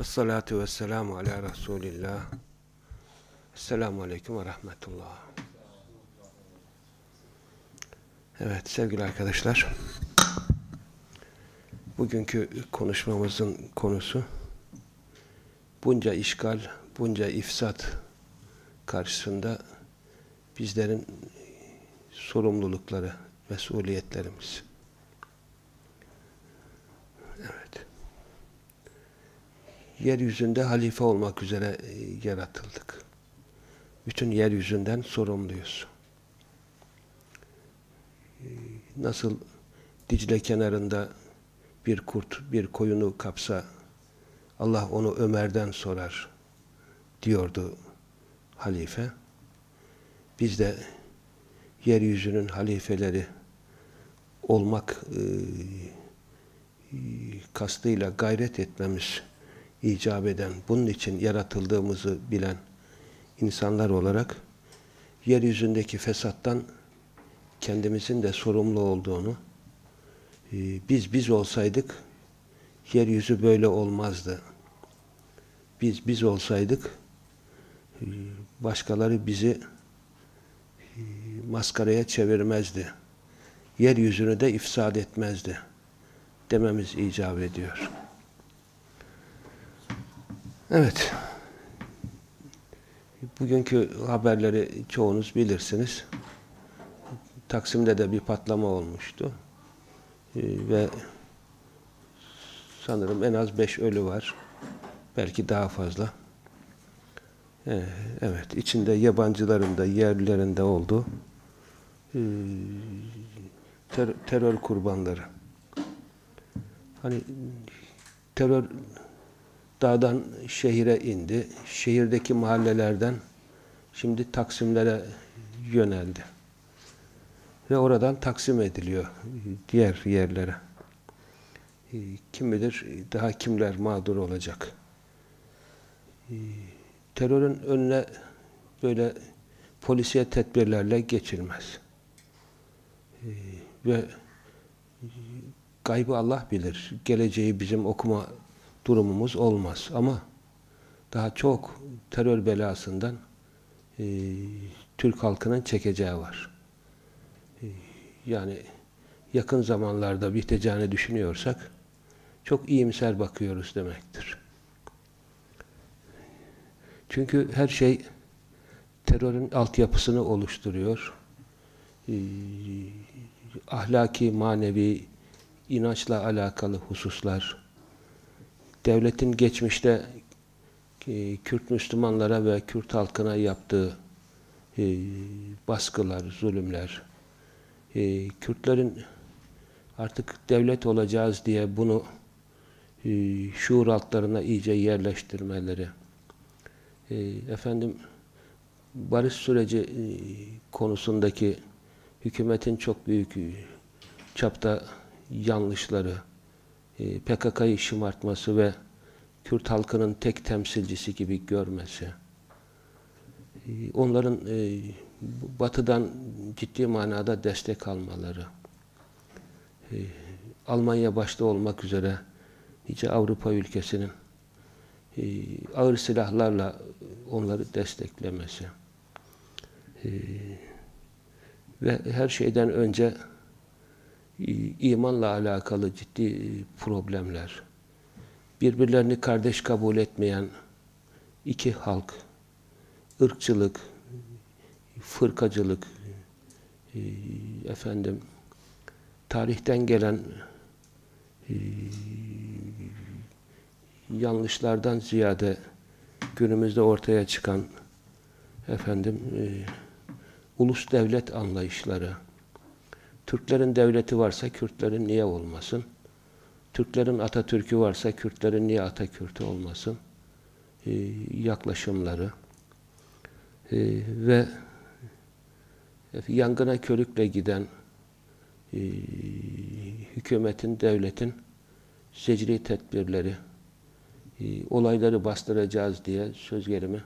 Ve salatu ve selamu ala Resulillah. Esselamu Aleyküm ve Rahmetullah. Evet sevgili arkadaşlar. Bugünkü konuşmamızın konusu bunca işgal, bunca ifsat karşısında bizlerin sorumlulukları, mesuliyetlerimiz. Yeryüzünde halife olmak üzere yaratıldık. Bütün yeryüzünden sorumluyuz. Nasıl Dicle kenarında bir kurt bir koyunu kapsa Allah onu Ömer'den sorar diyordu halife. Biz de yeryüzünün halifeleri olmak e, kastıyla gayret etmemiz icap eden, bunun için yaratıldığımızı bilen insanlar olarak yeryüzündeki fesattan kendimizin de sorumlu olduğunu biz biz olsaydık yeryüzü böyle olmazdı. Biz biz olsaydık başkaları bizi maskaraya çevirmezdi. Yeryüzünü de ifsad etmezdi. Dememiz icap ediyor. Evet. Bugünkü haberleri çoğunuz bilirsiniz. Taksim'de de bir patlama olmuştu. Ee, ve sanırım en az beş ölü var. Belki daha fazla. Ee, evet, içinde yabancıların da yerlilerin de olduğu ee, ter terör kurbanları. Hani terör dağdan şehire indi. Şehirdeki mahallelerden şimdi Taksimlere yöneldi. Ve oradan taksim ediliyor diğer yerlere. Kim bilir daha kimler mağdur olacak. Terörün önüne böyle polisiye tedbirlerle geçilmez. Ve gaybı Allah bilir. Geleceği bizim okuma durumumuz olmaz. Ama daha çok terör belasından e, Türk halkının çekeceği var. E, yani yakın zamanlarda biteceğini düşünüyorsak çok iyimser bakıyoruz demektir. Çünkü her şey terörün altyapısını oluşturuyor. E, ahlaki, manevi, inançla alakalı hususlar, devletin geçmişte e, Kürt Müslümanlara ve Kürt halkına yaptığı e, baskılar, zulümler, e, Kürtlerin artık devlet olacağız diye bunu şuur altlarına iyice yerleştirmeleri, efendim barış süreci konusundaki hükümetin çok büyük çapta yanlışları, PKK'yı şımartması ve Kürt halkının tek temsilcisi gibi görmesi, e, onların e, batıdan ciddi manada destek almaları, Almanya başta olmak üzere nice Avrupa ülkesinin ağır silahlarla onları desteklemesi. Ve her şeyden önce imanla alakalı ciddi e, problemler, birbirlerini kardeş kabul etmeyen iki halk, ırkçılık, fırkacılık, e, efendim, tarihten gelen e, yanlışlardan ziyade günümüzde ortaya çıkan efendim ulus devlet anlayışları, Türklerin devleti varsa Kürtlerin niye olmasın? Türklerin Atatürk'ü varsa Kürtlerin niye Atatürk'ü olmasın? Ee, yaklaşımları ee, ve yangına körükle giden e, hükümetin, devletin secri tedbirleri, e, olayları bastıracağız diye söz gelimi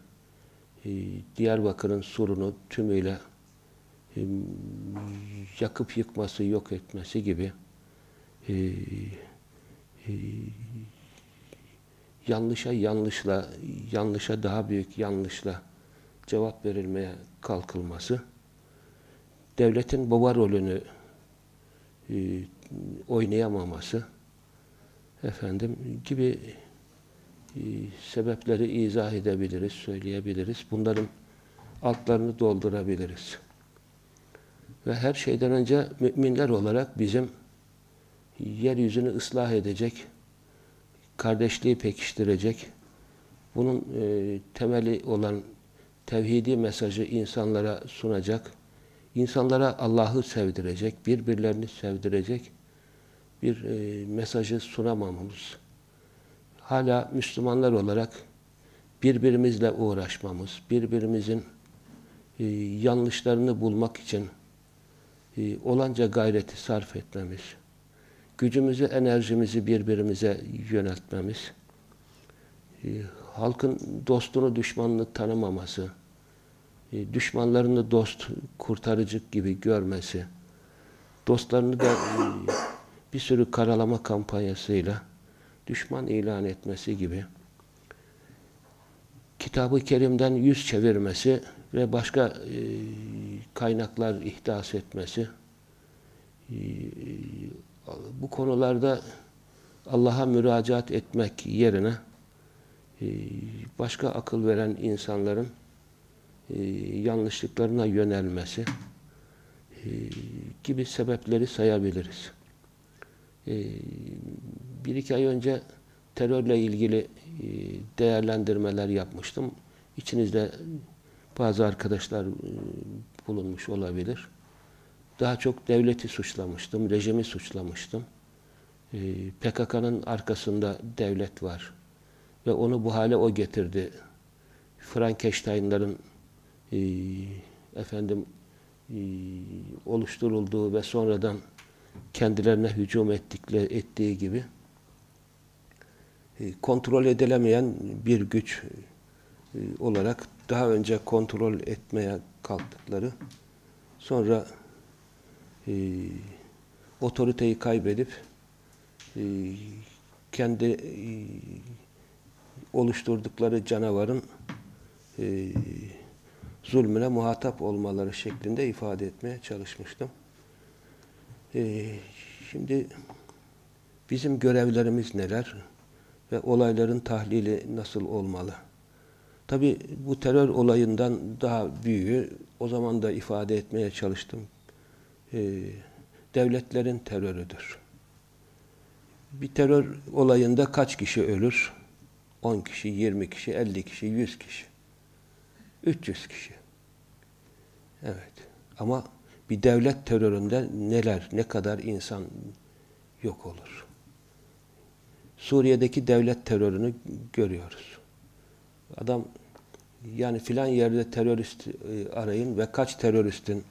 e, Diyarbakır'ın sorunu tümüyle yakıp yıkması, yok etmesi gibi e, yanlışa yanlışla, yanlışa daha büyük yanlışla cevap verilmeye kalkılması, devletin baba rolünü e, oynayamaması, efendim gibi e, sebepleri izah edebiliriz, söyleyebiliriz. Bunların altlarını doldurabiliriz. Ve her şeyden önce müminler olarak bizim yeryüzünü ıslah edecek, kardeşliği pekiştirecek, bunun e, temeli olan tevhidi mesajı insanlara sunacak, insanlara Allah'ı sevdirecek, birbirlerini sevdirecek bir e, mesajı sunamamamız, hala Müslümanlar olarak birbirimizle uğraşmamız, birbirimizin e, yanlışlarını bulmak için e, olanca gayreti sarf etmemiz, gücümüzü, enerjimizi birbirimize yöneltmemiz, e, halkın dostunu, düşmanını tanımaması, e, düşmanlarını dost, kurtarıcı gibi görmesi, dostlarını da e, bir sürü karalama kampanyasıyla düşman ilan etmesi gibi. Kitabı Kerim'den yüz çevirmesi ve başka e, kaynaklar ihdas etmesi e, bu konularda Allah'a müracaat etmek yerine e, başka akıl veren insanların e, yanlışlıklarına yönelmesi e, gibi sebepleri sayabiliriz. E, bir iki ay önce terörle ilgili e, değerlendirmeler yapmıştım. İçinizde bazı arkadaşlar e, bulunmuş olabilir. Daha çok devleti suçlamıştım, rejimi suçlamıştım. E, PKK'nın arkasında devlet var. Ve onu bu hale o getirdi. Frankenstein'ların efendim oluşturulduğu ve sonradan kendilerine hücum ettikleri, ettiği gibi e, kontrol edilemeyen bir güç e, olarak daha önce kontrol etmeye kalktıkları sonra e, otoriteyi kaybedip e, kendi e, oluşturdukları canavarın e, zulmüne muhatap olmaları şeklinde ifade etmeye çalışmıştım. E, şimdi bizim görevlerimiz neler? ve olayların tahlili nasıl olmalı? Tabi bu terör olayından daha büyüğü o zaman da ifade etmeye çalıştım. Ee, devletlerin terörüdür. Bir terör olayında kaç kişi ölür? 10 kişi, 20 kişi, 50 kişi, 100 kişi. 300 kişi. Evet. Ama bir devlet teröründe neler, ne kadar insan yok olur. Suriye'deki devlet terörünü görüyoruz. Adam yani filan yerde terörist e, arayın ve kaç teröristin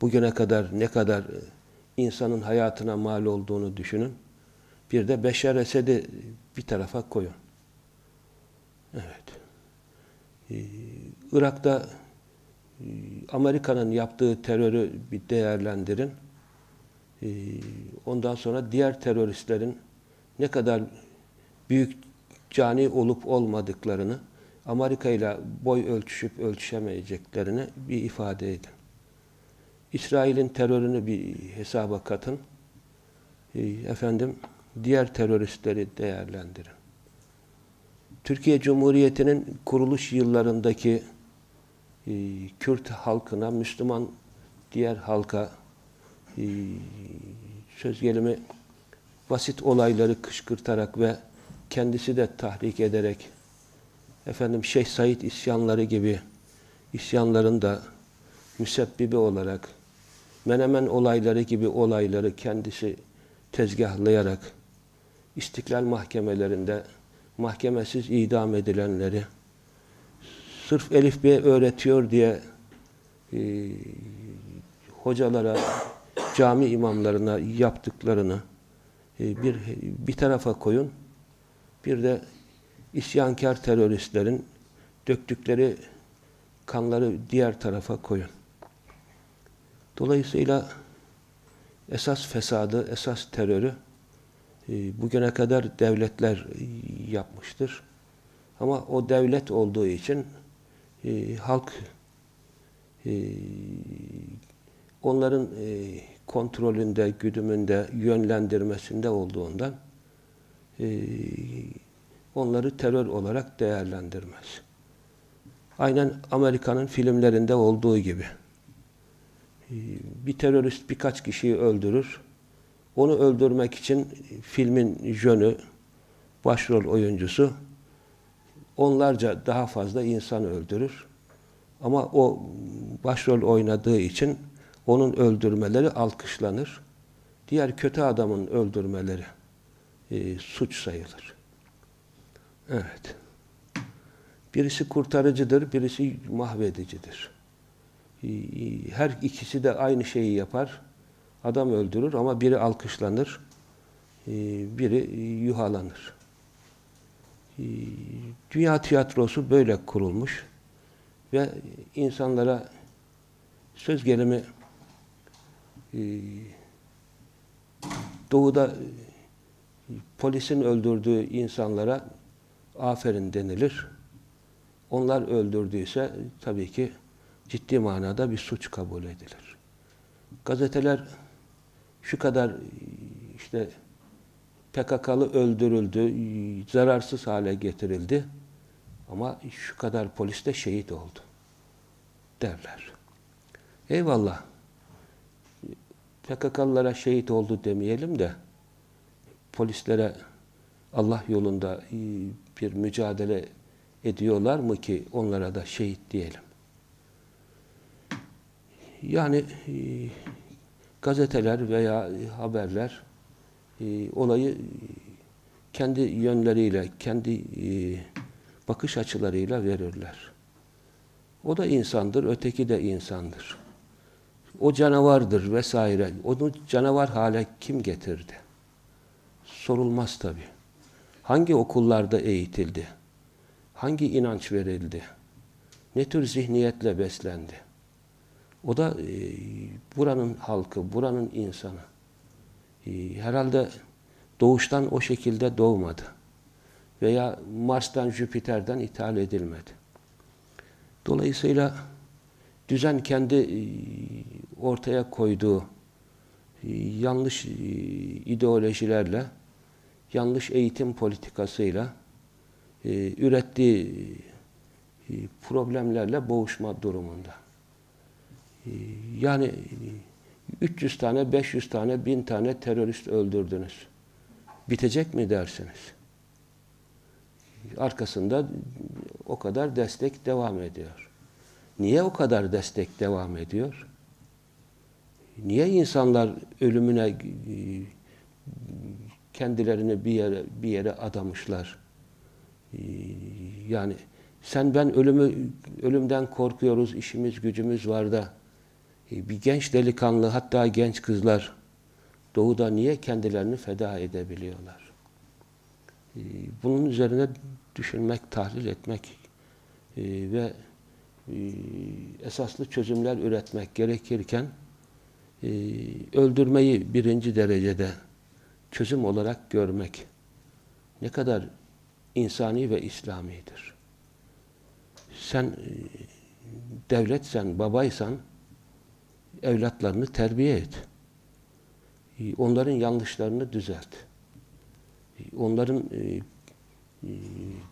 bugüne kadar ne kadar e, insanın hayatına mal olduğunu düşünün. Bir de Beşer Esed'i bir tarafa koyun. Evet. Ee, Irak'ta e, Amerika'nın yaptığı terörü bir değerlendirin. Ondan sonra diğer teröristlerin ne kadar büyük cani olup olmadıklarını, Amerika ile boy ölçüşüp ölçüşemeyeceklerini bir ifade edin. İsrail'in terörünü bir hesaba katın. E, efendim, diğer teröristleri değerlendirin. Türkiye Cumhuriyeti'nin kuruluş yıllarındaki e, Kürt halkına, Müslüman diğer halka e, söz gelimi basit olayları kışkırtarak ve kendisi de tahrik ederek efendim Şeyh Said isyanları gibi isyanların da müsebbibi olarak Menemen olayları gibi olayları kendisi tezgahlayarak istiklal mahkemelerinde mahkemesiz idam edilenleri sırf Elif B öğretiyor diye e, hocalara, cami imamlarına yaptıklarını e, bir bir tarafa koyun. Bir de isyankar teröristlerin döktükleri kanları diğer tarafa koyun. Dolayısıyla esas fesadı, esas terörü e, bugüne kadar devletler yapmıştır. Ama o devlet olduğu için e, halk e, onların kontrolünde, güdümünde, yönlendirmesinde olduğundan onları terör olarak değerlendirmez. Aynen Amerika'nın filmlerinde olduğu gibi. Bir terörist birkaç kişiyi öldürür. Onu öldürmek için filmin jönü, başrol oyuncusu onlarca daha fazla insan öldürür. Ama o başrol oynadığı için onun öldürmeleri alkışlanır. Diğer kötü adamın öldürmeleri e, suç sayılır. Evet. Birisi kurtarıcıdır, birisi mahvedicidir. E, her ikisi de aynı şeyi yapar. Adam öldürür ama biri alkışlanır, e, biri yuhalanır. E, dünya tiyatrosu böyle kurulmuş ve insanlara söz gelimi doğuda e, polisin öldürdüğü insanlara aferin denilir. Onlar öldürdüyse tabii ki ciddi manada bir suç kabul edilir. Gazeteler şu kadar işte PKK'lı öldürüldü, zararsız hale getirildi ama şu kadar polis de şehit oldu derler. Eyvallah. PKK'lılara şehit oldu demeyelim de polislere Allah yolunda bir mücadele ediyorlar mı ki onlara da şehit diyelim. Yani e, gazeteler veya haberler e, olayı kendi yönleriyle, kendi e, bakış açılarıyla verirler. O da insandır, öteki de insandır o canavardır vesaire. Onu canavar hale kim getirdi? Sorulmaz tabi. Hangi okullarda eğitildi? Hangi inanç verildi? Ne tür zihniyetle beslendi? O da e, buranın halkı, buranın insanı. E, herhalde doğuştan o şekilde doğmadı. Veya Mars'tan, Jüpiter'den ithal edilmedi. Dolayısıyla düzen kendi e, ortaya koyduğu e, yanlış e, ideolojilerle, yanlış eğitim politikasıyla ürettiği problemlerle boğuşma durumunda. Yani 300 tane, 500 tane, 1000 tane terörist öldürdünüz. Bitecek mi dersiniz? Arkasında o kadar destek devam ediyor. Niye o kadar destek devam ediyor? Niye insanlar ölümüne e, kendilerini bir yere bir yere adamışlar? E, yani sen ben ölümü ölümden korkuyoruz, işimiz gücümüz var da e, bir genç delikanlı hatta genç kızlar doğuda niye kendilerini feda edebiliyorlar? Bunun üzerine düşünmek, tahlil etmek ve e, esaslı çözümler üretmek gerekirken e, öldürmeyi birinci derecede çözüm olarak görmek ne kadar insani ve İslamidir. Sen e, devletsen, babaysan evlatlarını terbiye et. Onların yanlışlarını düzelt. Onların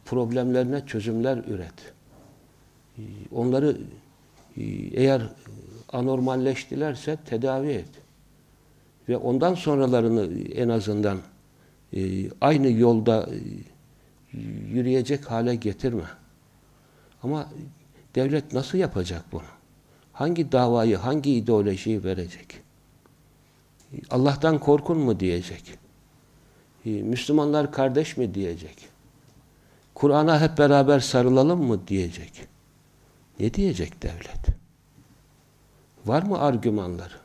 problemlerine çözümler üret. Onları e, eğer anormalleştilerse tedavi et. Ve ondan sonralarını en azından e, aynı yolda e, yürüyecek hale getirme. Ama devlet nasıl yapacak bunu? Hangi davayı, hangi ideolojiyi verecek? Allah'tan korkun mu diyecek? Müslümanlar kardeş mi diyecek? Kur'an'a hep beraber sarılalım mı diyecek? Ne diyecek devlet? Var mı argümanları?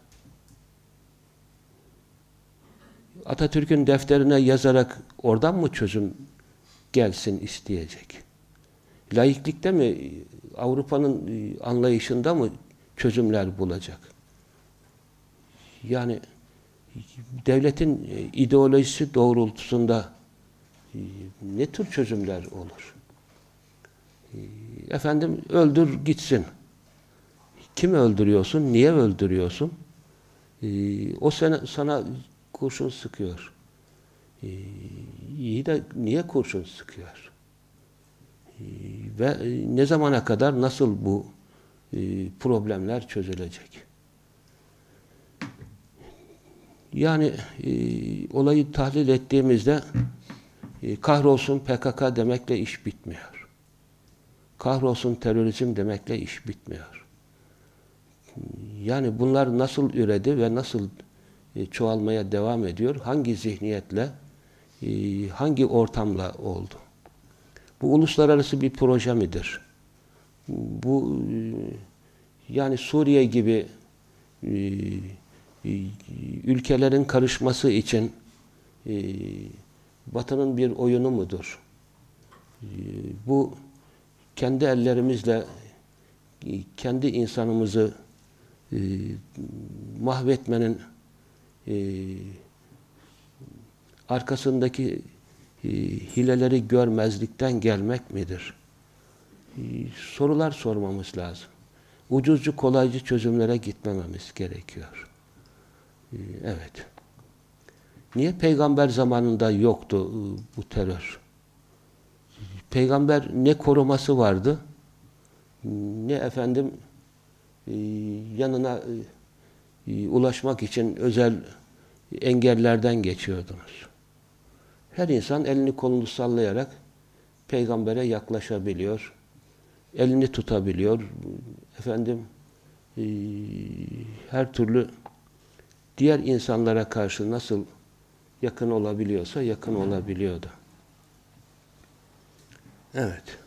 Atatürk'ün defterine yazarak oradan mı çözüm gelsin isteyecek? Laiklikte mi, Avrupa'nın e, anlayışında mı çözümler bulacak? Yani devletin e, ideolojisi doğrultusunda e, ne tür çözümler olur? Efendim öldür gitsin. Kimi öldürüyorsun? Niye öldürüyorsun? O sana kurşun sıkıyor. İyi de niye kurşun sıkıyor? Ve ne zamana kadar nasıl bu problemler çözülecek? Yani e, olayı tahlil ettiğimizde e, kahrolsun PKK demekle iş bitmiyor. Kahrolsun terörizm demekle iş bitmiyor. Yani bunlar nasıl üredi ve nasıl e, çoğalmaya devam ediyor? Hangi zihniyetle, e, hangi ortamla oldu? Bu uluslararası bir proje midir? Bu e, yani Suriye gibi e, e, ülkelerin karışması için e, Batı'nın bir oyunu mudur? E, bu kendi ellerimizle kendi insanımızı mahvetmenin arkasındaki hileleri görmezlikten gelmek midir? sorular sormamız lazım. Ucuzcu kolaycı çözümlere gitmememiz gerekiyor. Ee, evet. Niye peygamber zamanında yoktu ıı, bu terör? Peygamber ne koruması vardı? Ne efendim ıı, yanına ıı, ulaşmak için özel engellerden geçiyordunuz. Her insan elini kolunu sallayarak peygambere yaklaşabiliyor. Elini tutabiliyor. Efendim her türlü diğer insanlara karşı nasıl yakın olabiliyorsa yakın olabiliyordu. Evet.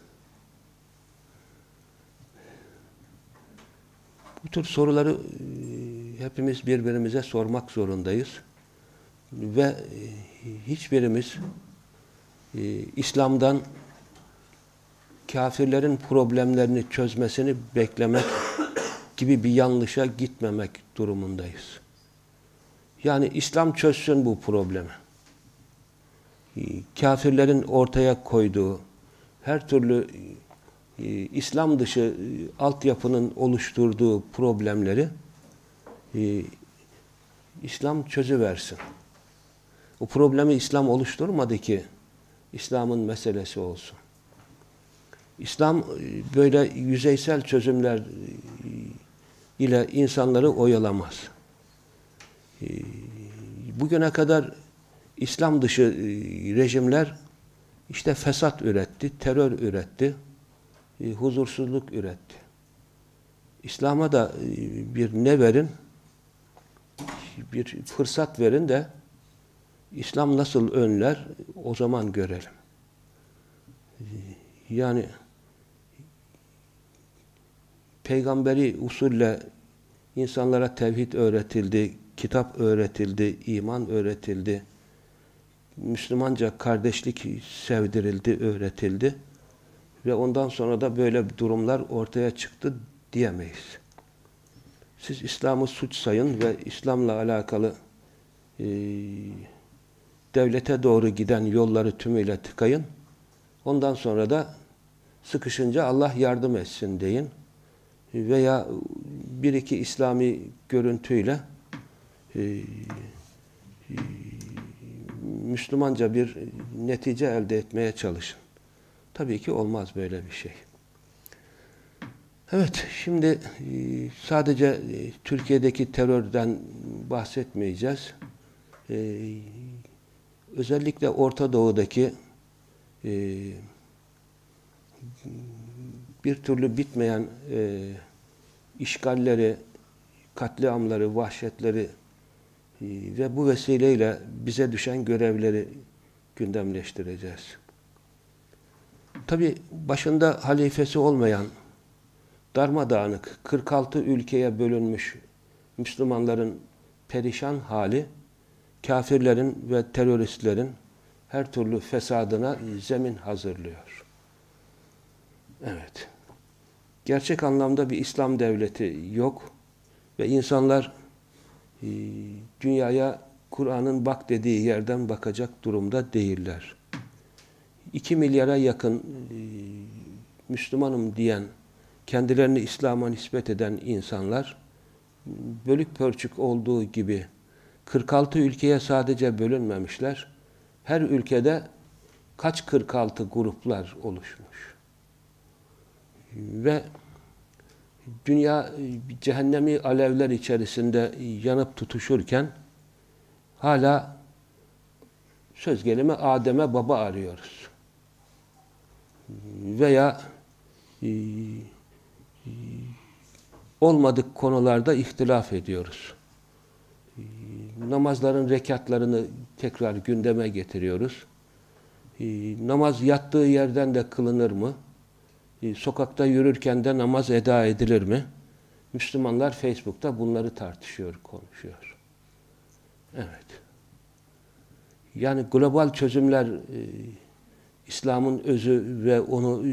Bu tür soruları e, hepimiz birbirimize sormak zorundayız. Ve e, hiçbirimiz e, İslam'dan kafirlerin problemlerini çözmesini beklemek gibi bir yanlışa gitmemek durumundayız. Yani İslam çözsün bu problemi. Kafirlerin ortaya koyduğu her türlü e, İslam dışı e, altyapının oluşturduğu problemleri e, İslam çözüversin. O problemi İslam oluşturmadı ki İslam'ın meselesi olsun. İslam böyle yüzeysel çözümler ile insanları oyalamaz. Ee, bugüne kadar İslam dışı e, rejimler işte fesat üretti, terör üretti, e, huzursuzluk üretti. İslam'a da e, bir ne verin? Bir fırsat verin de İslam nasıl önler o zaman görelim. Yani peygamberi usulle insanlara tevhid öğretildi, kitap öğretildi, iman öğretildi. Müslümanca kardeşlik sevdirildi, öğretildi. Ve ondan sonra da böyle durumlar ortaya çıktı diyemeyiz. Siz İslam'ı suç sayın ve İslam'la alakalı e, devlete doğru giden yolları tümüyle tıkayın. Ondan sonra da sıkışınca Allah yardım etsin deyin. Veya bir iki İslami görüntüyle e, Müslümanca bir netice elde etmeye çalışın. Tabii ki olmaz böyle bir şey. Evet, şimdi e, sadece e, Türkiye'deki terörden bahsetmeyeceğiz. Özellikle Orta Doğu'daki bir türlü bitmeyen işgalleri, katliamları, vahşetleri ee, ve bu vesileyle bize düşen görevleri gündemleştireceğiz. Tabi başında halifesi olmayan, darmadağınık, 46 ülkeye bölünmüş Müslümanların perişan hali, kafirlerin ve teröristlerin her türlü fesadına zemin hazırlıyor. Evet. Gerçek anlamda bir İslam devleti yok ve insanlar ee, dünyaya Kur'an'ın bak dediği yerden bakacak durumda değiller. 2 milyara yakın e, Müslümanım diyen, kendilerini İslam'a nispet eden insanlar bölük pörçük olduğu gibi 46 ülkeye sadece bölünmemişler. Her ülkede kaç 46 gruplar oluşmuş. Ve dünya cehennemi alevler içerisinde yanıp tutuşurken hala söz gelimi Adem'e baba arıyoruz. Veya e, e, olmadık konularda ihtilaf ediyoruz. E, namazların rekatlarını tekrar gündeme getiriyoruz. Namaz yattığı yerden de kılınır mı? Sokakta yürürken de namaz eda edilir mi? Müslümanlar Facebook'ta bunları tartışıyor, konuşuyor. Evet. Yani global çözümler İslam'ın özü ve onu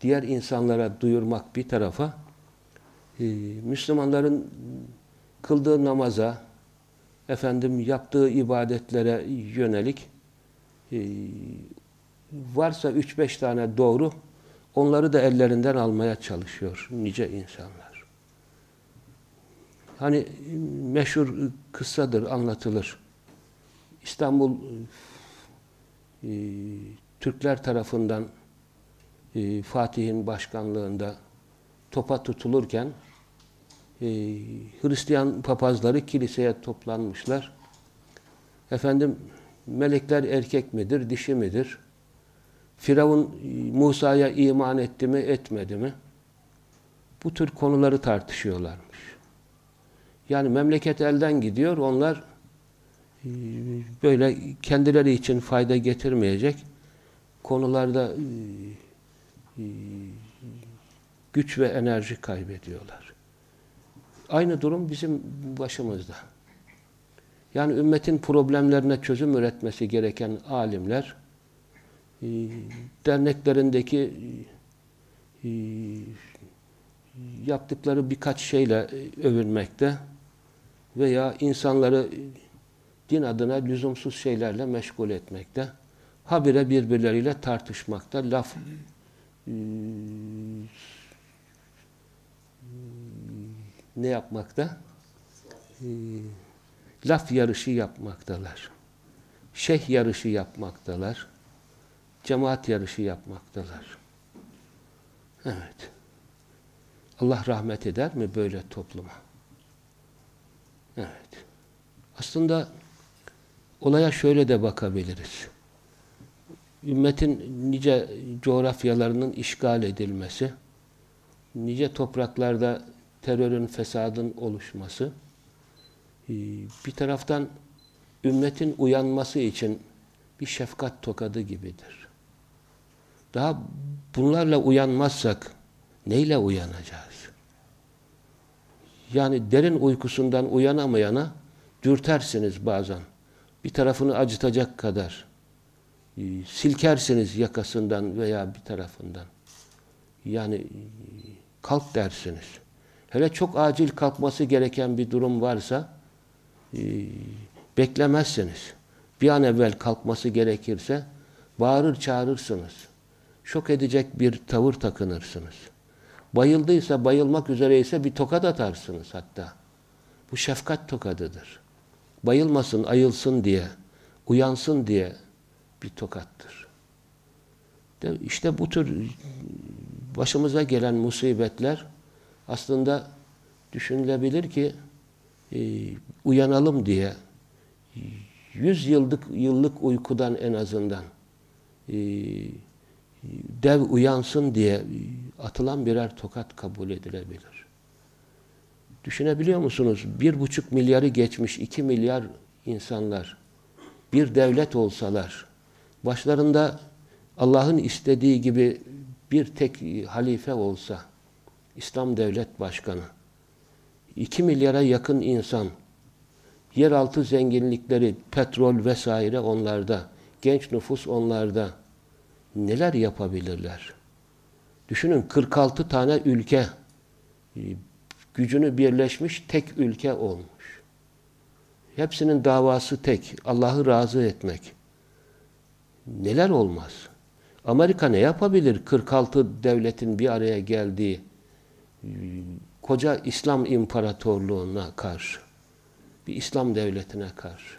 diğer insanlara duyurmak bir tarafa e, Müslümanların kıldığı namaza efendim yaptığı ibadetlere yönelik e, varsa 3-5 tane doğru onları da ellerinden almaya çalışıyor nice insanlar. Hani meşhur kıssadır, anlatılır. İstanbul e, Türkler tarafından e, Fatih'in başkanlığında topa tutulurken e, Hristiyan papazları kiliseye toplanmışlar. Efendim melekler erkek midir, dişi midir? Firavun Musa'ya iman etti mi, etmedi mi? Bu tür konuları tartışıyorlarmış. Yani memleket elden gidiyor, onlar e, böyle kendileri için fayda getirmeyecek konularda e, e, güç ve enerji kaybediyorlar. Aynı durum bizim başımızda. Yani ümmetin problemlerine çözüm üretmesi gereken alimler derneklerindeki yaptıkları birkaç şeyle övünmekte veya insanları din adına lüzumsuz şeylerle meşgul etmekte. Habire birbirleriyle tartışmakta, laf e, ne yapmakta? E, laf yarışı yapmaktalar. Şeyh yarışı yapmaktalar. Cemaat yarışı yapmaktalar. Evet. Allah rahmet eder mi böyle topluma? Evet. Aslında olaya şöyle de bakabiliriz. Ümmetin nice coğrafyalarının işgal edilmesi, nice topraklarda terörün, fesadın oluşması, e, bir taraftan ümmetin uyanması için bir şefkat tokadı gibidir. Daha bunlarla uyanmazsak neyle uyanacağız? Yani derin uykusundan uyanamayana dürtersiniz bazen bir tarafını acıtacak kadar e, silkersiniz yakasından veya bir tarafından. Yani e, kalk dersiniz. Hele çok acil kalkması gereken bir durum varsa e, beklemezsiniz. Bir an evvel kalkması gerekirse bağırır çağırırsınız. Şok edecek bir tavır takınırsınız. Bayıldıysa, bayılmak üzereyse bir tokat atarsınız hatta. Bu şefkat tokadıdır bayılmasın, ayılsın diye, uyansın diye bir tokattır. İşte bu tür başımıza gelen musibetler aslında düşünülebilir ki e, uyanalım diye yüz yıllık yıllık uykudan en azından e, dev uyansın diye atılan birer tokat kabul edilebilir. Düşünebiliyor musunuz? Bir buçuk milyarı geçmiş iki milyar insanlar bir devlet olsalar başlarında Allah'ın istediği gibi bir tek halife olsa İslam Devlet Başkanı iki milyara yakın insan yeraltı zenginlikleri, petrol vesaire onlarda, genç nüfus onlarda neler yapabilirler? Düşünün 46 tane ülke gücünü birleşmiş tek ülke olmuş. Hepsinin davası tek. Allah'ı razı etmek. Neler olmaz? Amerika ne yapabilir? 46 devletin bir araya geldiği koca İslam imparatorluğuna karşı. Bir İslam devletine karşı.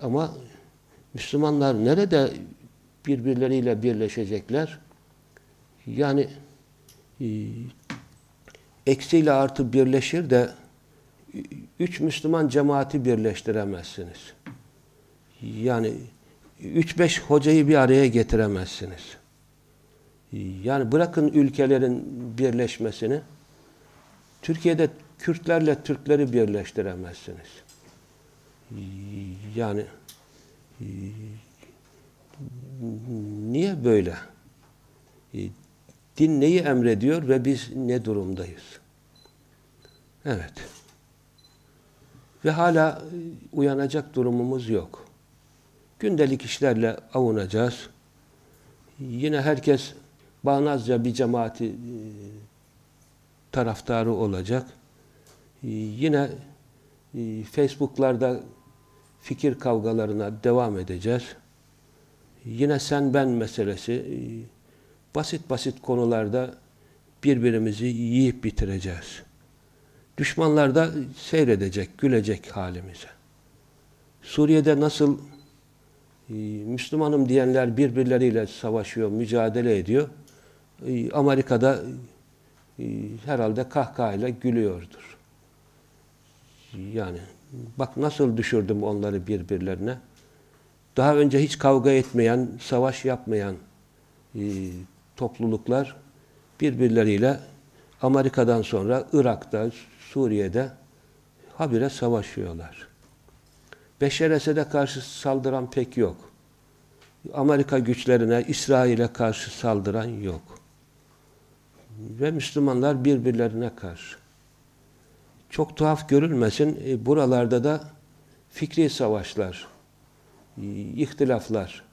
Ama Müslümanlar nerede birbirleriyle birleşecekler? Yani e, eksiyle artı birleşir de üç Müslüman cemaati birleştiremezsiniz. Yani üç beş hocayı bir araya getiremezsiniz. Yani bırakın ülkelerin birleşmesini, Türkiye'de Kürtlerle Türkleri birleştiremezsiniz. Yani niye böyle? Din neyi emrediyor ve biz ne durumdayız? Evet. Ve hala uyanacak durumumuz yok. Gündelik işlerle avunacağız. Yine herkes bağnazca bir cemaati e, taraftarı olacak. E, yine e, Facebook'larda fikir kavgalarına devam edeceğiz. Yine sen ben meselesi basit basit konularda birbirimizi yiyip bitireceğiz. Düşmanlar da seyredecek, gülecek halimize. Suriye'de nasıl Müslümanım diyenler birbirleriyle savaşıyor, mücadele ediyor. E, Amerika'da e, herhalde kahkahayla gülüyordur. Yani bak nasıl düşürdüm onları birbirlerine. Daha önce hiç kavga etmeyen, savaş yapmayan topluluklar birbirleriyle Amerika'dan sonra Irak'ta, Suriye'de habire savaşıyorlar. Beşer Esed'e karşı saldıran pek yok. Amerika güçlerine, İsrail'e karşı saldıran yok. Ve Müslümanlar birbirlerine karşı. Çok tuhaf görülmesin, e, buralarda da fikri savaşlar, e, ihtilaflar,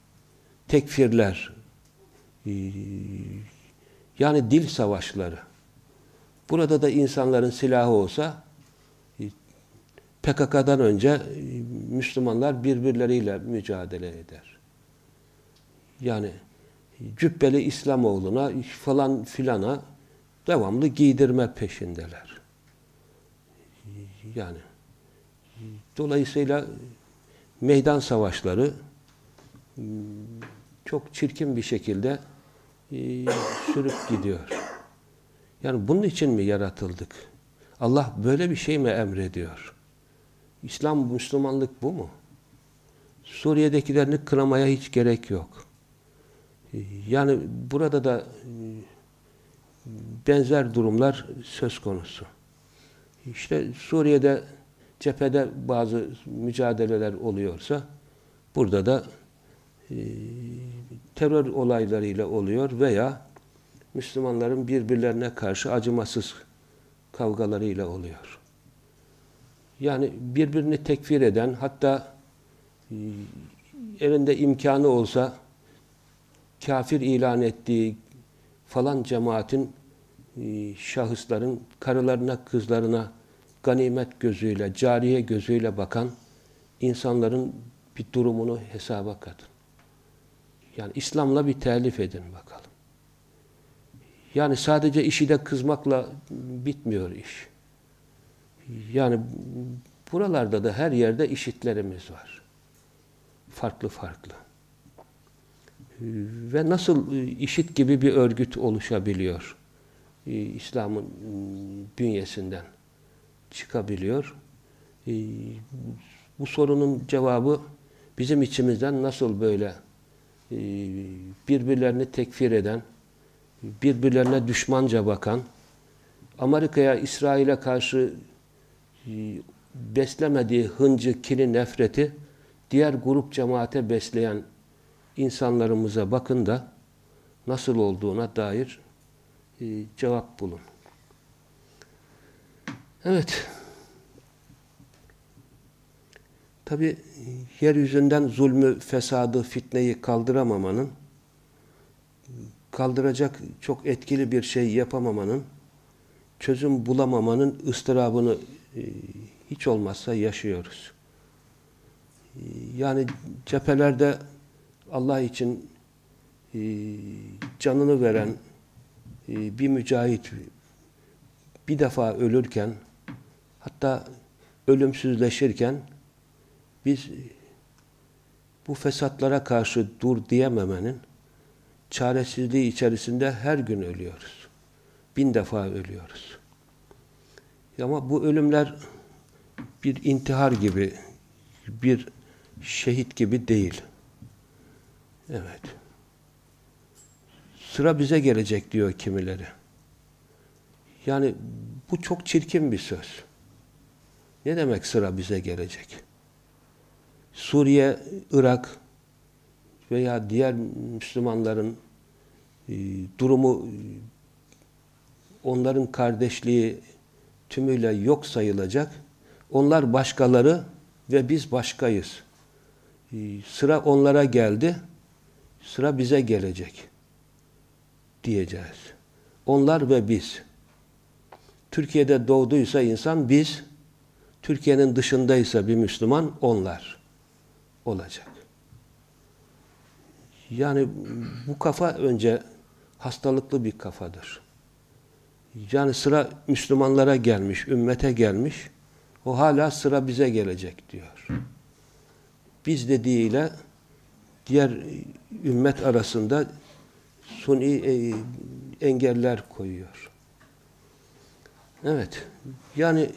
tekfirler, e, yani dil savaşları. Burada da insanların silahı olsa PKK'dan önce e, Müslümanlar birbirleriyle mücadele eder. Yani cübbeli İslamoğlu'na falan filana devamlı giydirme peşindeler. Yani dolayısıyla meydan savaşları çok çirkin bir şekilde e, sürüp gidiyor. Yani bunun için mi yaratıldık? Allah böyle bir şey mi emrediyor? İslam, Müslümanlık bu mu? Suriye'dekilerini kınamaya hiç gerek yok. Yani burada da e, benzer durumlar söz konusu. İşte Suriye'de cephede bazı mücadeleler oluyorsa burada da e, terör olaylarıyla oluyor veya Müslümanların birbirlerine karşı acımasız kavgalarıyla oluyor. Yani birbirini tekfir eden, hatta e, elinde imkanı olsa kafir ilan ettiği falan cemaatin şahısların karılarına, kızlarına ganimet gözüyle, cariye gözüyle bakan insanların bir durumunu hesaba katın. Yani İslam'la bir telif edin bakalım. Yani sadece işi de kızmakla bitmiyor iş. Yani buralarda da her yerde işitlerimiz var. Farklı farklı. Ve nasıl işit gibi bir örgüt oluşabiliyor? İslam'ın bünyesinden çıkabiliyor. Bu sorunun cevabı bizim içimizden nasıl böyle birbirlerini tekfir eden, birbirlerine düşmanca bakan, Amerika'ya, İsrail'e karşı beslemediği hıncı, kini, nefreti diğer grup cemaate besleyen insanlarımıza bakın da nasıl olduğuna dair e, cevap bulun. Evet. Tabi yeryüzünden zulmü, fesadı, fitneyi kaldıramamanın, kaldıracak çok etkili bir şey yapamamanın, çözüm bulamamanın ıstırabını e, hiç olmazsa yaşıyoruz. Yani cephelerde Allah için e, canını veren e, bir mücahit bir defa ölürken hatta ölümsüzleşirken biz bu fesatlara karşı dur diyememenin çaresizliği içerisinde her gün ölüyoruz. Bin defa ölüyoruz. Ama bu ölümler bir intihar gibi, bir şehit gibi değil. Evet. Sıra bize gelecek diyor kimileri. Yani bu çok çirkin bir söz. Ne demek sıra bize gelecek? Suriye, Irak veya diğer Müslümanların e, durumu onların kardeşliği tümüyle yok sayılacak. Onlar başkaları ve biz başkayız. E, sıra onlara geldi. Sıra bize gelecek diyeceğiz. Onlar ve biz. Türkiye'de doğduysa insan biz, Türkiye'nin dışındaysa bir Müslüman onlar olacak. Yani bu kafa önce hastalıklı bir kafadır. Yani sıra Müslümanlara gelmiş, ümmete gelmiş. O hala sıra bize gelecek diyor. Biz dediğiyle diğer ümmet arasında suni e, engeller koyuyor. Evet. Yani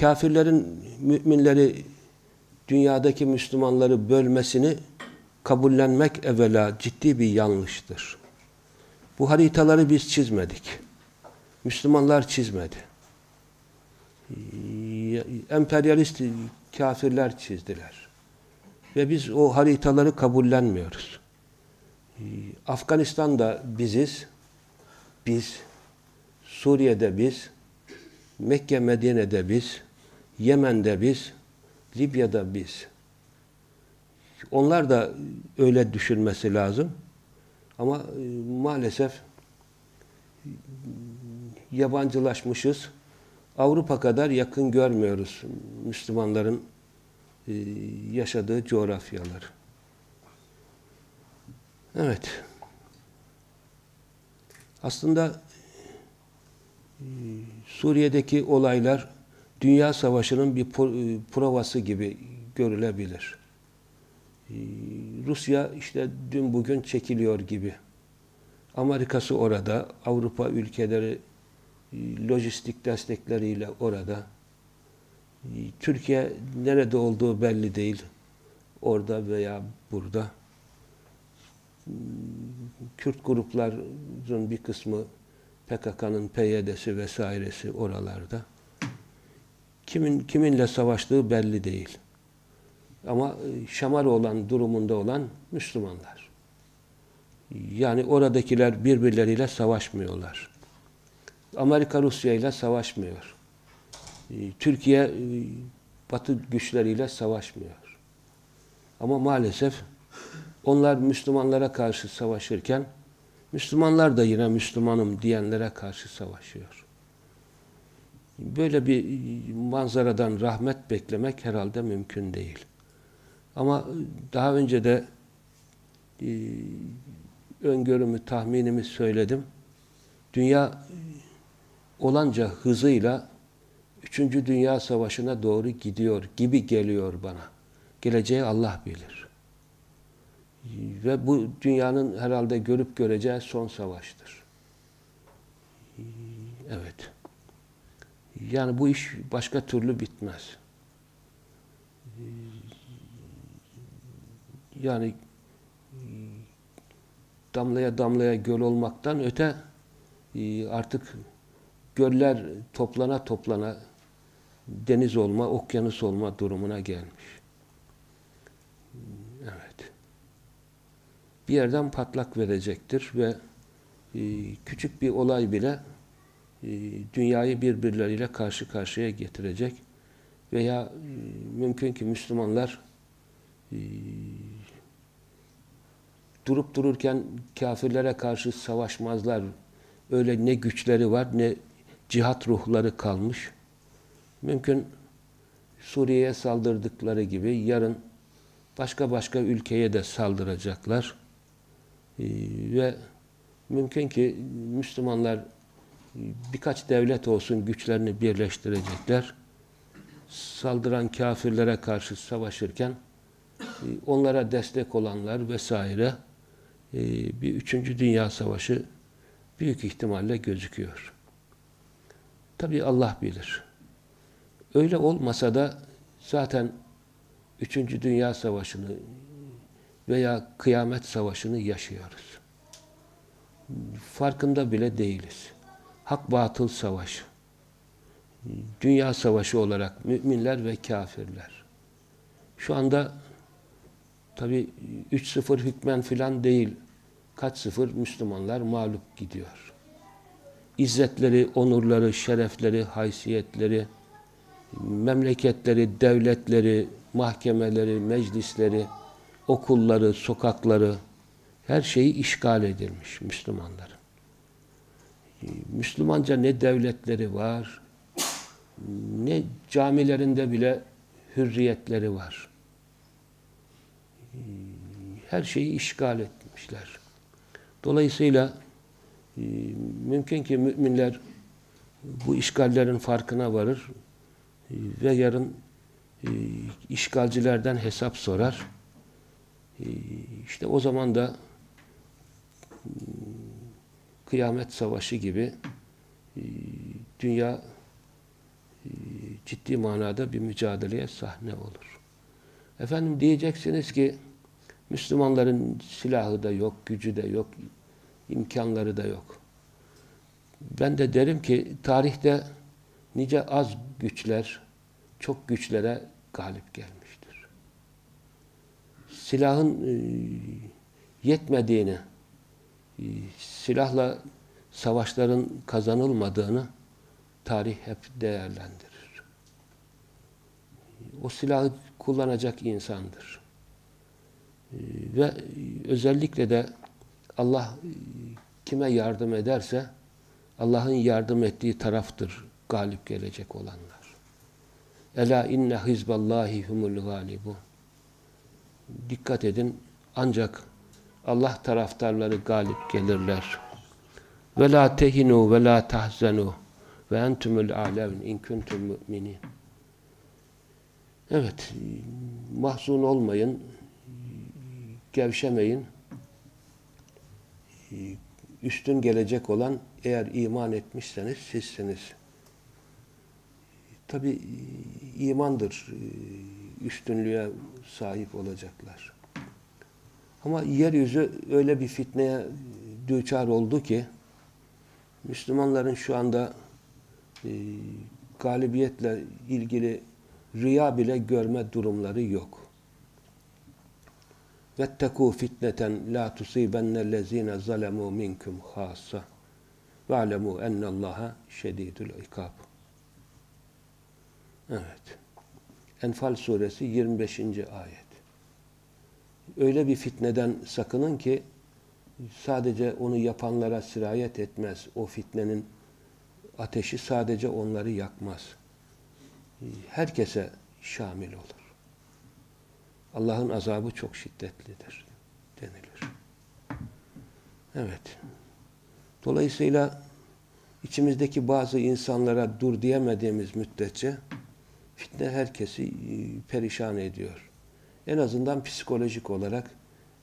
kafirlerin müminleri dünyadaki Müslümanları bölmesini kabullenmek evvela ciddi bir yanlıştır. Bu haritaları biz çizmedik. Müslümanlar çizmedi. Emperyalist kafirler çizdiler. Ve biz o haritaları kabullenmiyoruz. Afganistan'da biziz, biz, Suriye'de biz, Mekke, Medine'de biz, Yemen'de biz, Libya'da biz. Onlar da öyle düşünmesi lazım. Ama e, maalesef yabancılaşmışız. Avrupa kadar yakın görmüyoruz Müslümanların e, yaşadığı coğrafyaları. Evet. Aslında e, Suriye'deki olaylar Dünya Savaşı'nın bir provası gibi görülebilir. Ee, Rusya işte dün bugün çekiliyor gibi. Amerika'sı orada, Avrupa ülkeleri e, lojistik destekleriyle orada. Türkiye nerede olduğu belli değil. Orada veya burada. Kürt grupların bir kısmı PKK'nın PYD'si vesairesi oralarda. Kimin kiminle savaştığı belli değil. Ama e, şamar olan durumunda olan Müslümanlar. Yani oradakiler birbirleriyle savaşmıyorlar. Amerika Rusya ile savaşmıyor. E, Türkiye e, Batı güçleriyle savaşmıyor. Ama maalesef onlar Müslümanlara karşı savaşırken Müslümanlar da yine Müslümanım diyenlere karşı savaşıyor. Böyle bir manzaradan rahmet beklemek herhalde mümkün değil. Ama daha önce de e, öngörümü, tahminimi söyledim. Dünya olanca hızıyla Üçüncü Dünya Savaşı'na doğru gidiyor gibi geliyor bana. Geleceği Allah bilir. Ve bu dünyanın herhalde görüp göreceği son savaştır. Evet. Yani bu iş başka türlü bitmez. Yani damlaya damlaya göl olmaktan öte e, artık göller toplana toplana deniz olma, okyanus olma durumuna gelmiş. Evet. Bir yerden patlak verecektir ve e, küçük bir olay bile e, dünyayı birbirleriyle karşı karşıya getirecek veya e, mümkün ki Müslümanlar durup dururken kafirlere karşı savaşmazlar. Öyle ne güçleri var ne cihat ruhları kalmış. Mümkün Suriye'ye saldırdıkları gibi yarın başka başka ülkeye de saldıracaklar. Ee, ve mümkün ki Müslümanlar birkaç devlet olsun güçlerini birleştirecekler. Saldıran kafirlere karşı savaşırken e, onlara destek olanlar vesaire e, bir üçüncü dünya savaşı büyük ihtimalle gözüküyor. Tabi Allah bilir. Öyle olmasa da zaten üçüncü dünya savaşını veya kıyamet savaşını yaşıyoruz. Farkında bile değiliz. Hak batıl savaşı. Dünya savaşı olarak müminler ve kafirler. Şu anda tabi 3-0 hükmen filan değil. Kaç sıfır Müslümanlar mağlup gidiyor. İzzetleri, onurları, şerefleri, haysiyetleri, memleketleri, devletleri, mahkemeleri, meclisleri, okulları, sokakları, her şeyi işgal edilmiş Müslümanların. Müslümanca ne devletleri var, ne camilerinde bile hürriyetleri var. Her şeyi işgal etmişler. Dolayısıyla e, mümkün ki müminler bu işgallerin farkına varır e, ve yarın e, işgalcilerden hesap sorar. İşte o zaman da kıyamet savaşı gibi dünya ciddi manada bir mücadeleye sahne olur. Efendim diyeceksiniz ki Müslümanların silahı da yok, gücü de yok, imkanları da yok. Ben de derim ki tarihte nice az güçler çok güçlere galip gelmiştir. Silahın e, yetmediğini, e, silahla savaşların kazanılmadığını tarih hep değerlendirir. O silahı kullanacak insandır. E, ve özellikle de Allah kime yardım ederse Allah'ın yardım ettiği taraftır galip gelecek olanlar. Ela inne hizballahi humul galibun. Dikkat edin ancak Allah taraftarları galip gelirler. Ve la tehinu ve la tahzenu ve entumul alevn in kuntum mu'minin. Evet, mahzun olmayın, gevşemeyin. Üstün gelecek olan eğer iman etmişseniz sizsiniz. Tabi imandır üstünlüğe sahip olacaklar. Ama yeryüzü öyle bir fitneye düçar oldu ki Müslümanların şu anda e, galibiyetle ilgili rüya bile görme durumları yok. Vettekû fitneten la tusibennellezîne zalemû minkum hâssa ve alemû ennallâhe şedîdül ikâb. Evet. Enfal suresi 25. ayet. Öyle bir fitneden sakının ki sadece onu yapanlara sirayet etmez. O fitnenin ateşi sadece onları yakmaz. Herkese şamil olur. Allah'ın azabı çok şiddetlidir denilir. Evet. Dolayısıyla içimizdeki bazı insanlara dur diyemediğimiz müddetçe fitne herkesi e, perişan ediyor. En azından psikolojik olarak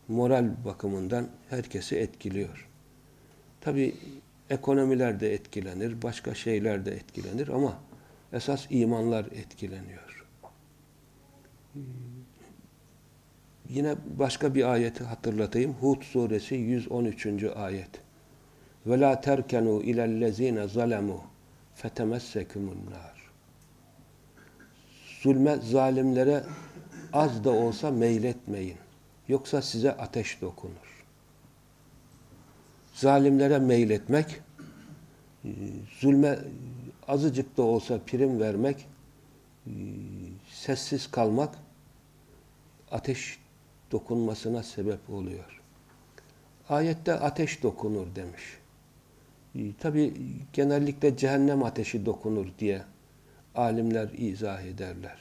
moral bakımından herkesi etkiliyor. Tabi ekonomiler de etkilenir, başka şeyler de etkilenir ama esas imanlar etkileniyor. Yine başka bir ayeti hatırlatayım. Hud suresi 113. ayet. Ve la terkenu ilellezine zalemu fetemessekumun nar. Zulme, zalimlere az da olsa meyletmeyin. Yoksa size ateş dokunur. Zalimlere meyletmek, zulme azıcık da olsa prim vermek, sessiz kalmak, ateş dokunmasına sebep oluyor. Ayette ateş dokunur demiş. Tabi genellikle cehennem ateşi dokunur diye alimler izah ederler.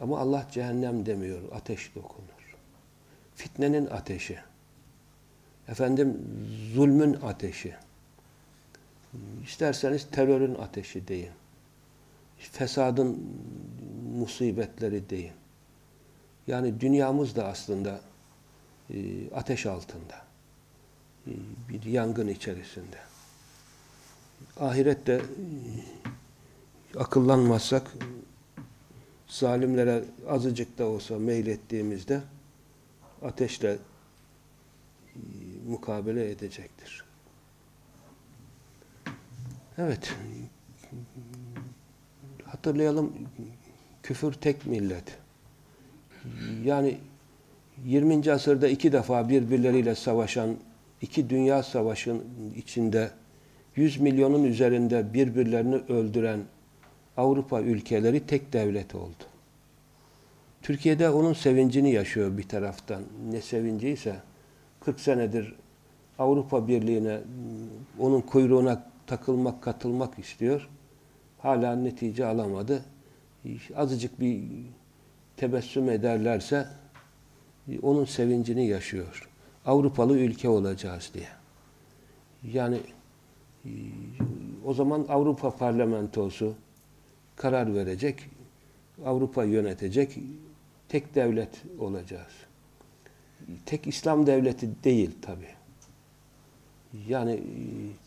Ama Allah cehennem demiyor, ateş dokunur. Fitnenin ateşi. Efendim zulmün ateşi. İsterseniz terörün ateşi deyin. Fesadın musibetleri deyin. Yani dünyamız da aslında e, ateş altında. E, bir yangın içerisinde. Ahirette e, akıllanmazsak zalimlere azıcık da olsa meylettiğimizde ateşle e, mukabele edecektir. Evet. Hatırlayalım küfür tek millet. Yani 20. asırda iki defa birbirleriyle savaşan iki dünya savaşın içinde 100 milyonun üzerinde birbirlerini öldüren Avrupa ülkeleri tek devlet oldu. Türkiye'de onun sevincini yaşıyor bir taraftan. Ne sevinciyse 40 senedir Avrupa Birliği'ne onun kuyruğuna takılmak, katılmak istiyor. Hala netice alamadı. Azıcık bir tebessüm ederlerse onun sevincini yaşıyor. Avrupalı ülke olacağız diye. Yani o zaman Avrupa Parlamentosu karar verecek, Avrupa yönetecek, tek devlet olacağız. Tek İslam devleti değil tabi. Yani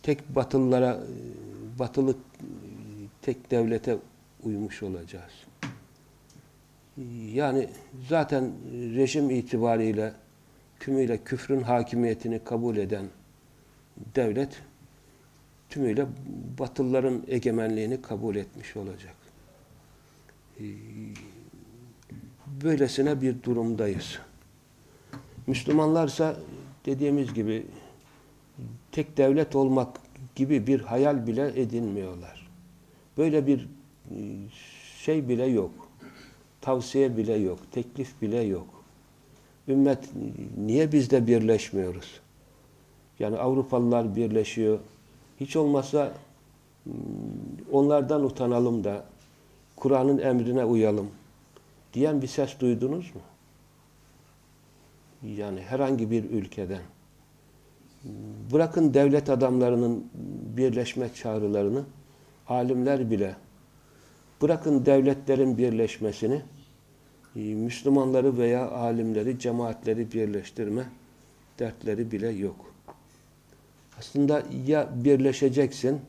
tek batılılara, batılı tek devlete uymuş olacağız. Yani zaten rejim itibariyle tümüyle küfrün hakimiyetini kabul eden devlet tümüyle Batılıların egemenliğini kabul etmiş olacak. Böylesine bir durumdayız. Müslümanlarsa dediğimiz gibi tek devlet olmak gibi bir hayal bile edinmiyorlar. Böyle bir şey bile yok. Tavsiye bile yok. Teklif bile yok. Ümmet niye biz de birleşmiyoruz? Yani Avrupalılar birleşiyor. Hiç olmazsa hmm, onlardan utanalım da Kur'an'ın emrine uyalım diyen bir ses duydunuz mu? Yani herhangi bir ülkeden. Bırakın devlet adamlarının birleşme çağrılarını, alimler bile bırakın devletlerin birleşmesini, Müslümanları veya alimleri, cemaatleri birleştirme dertleri bile yok. Aslında ya birleşeceksin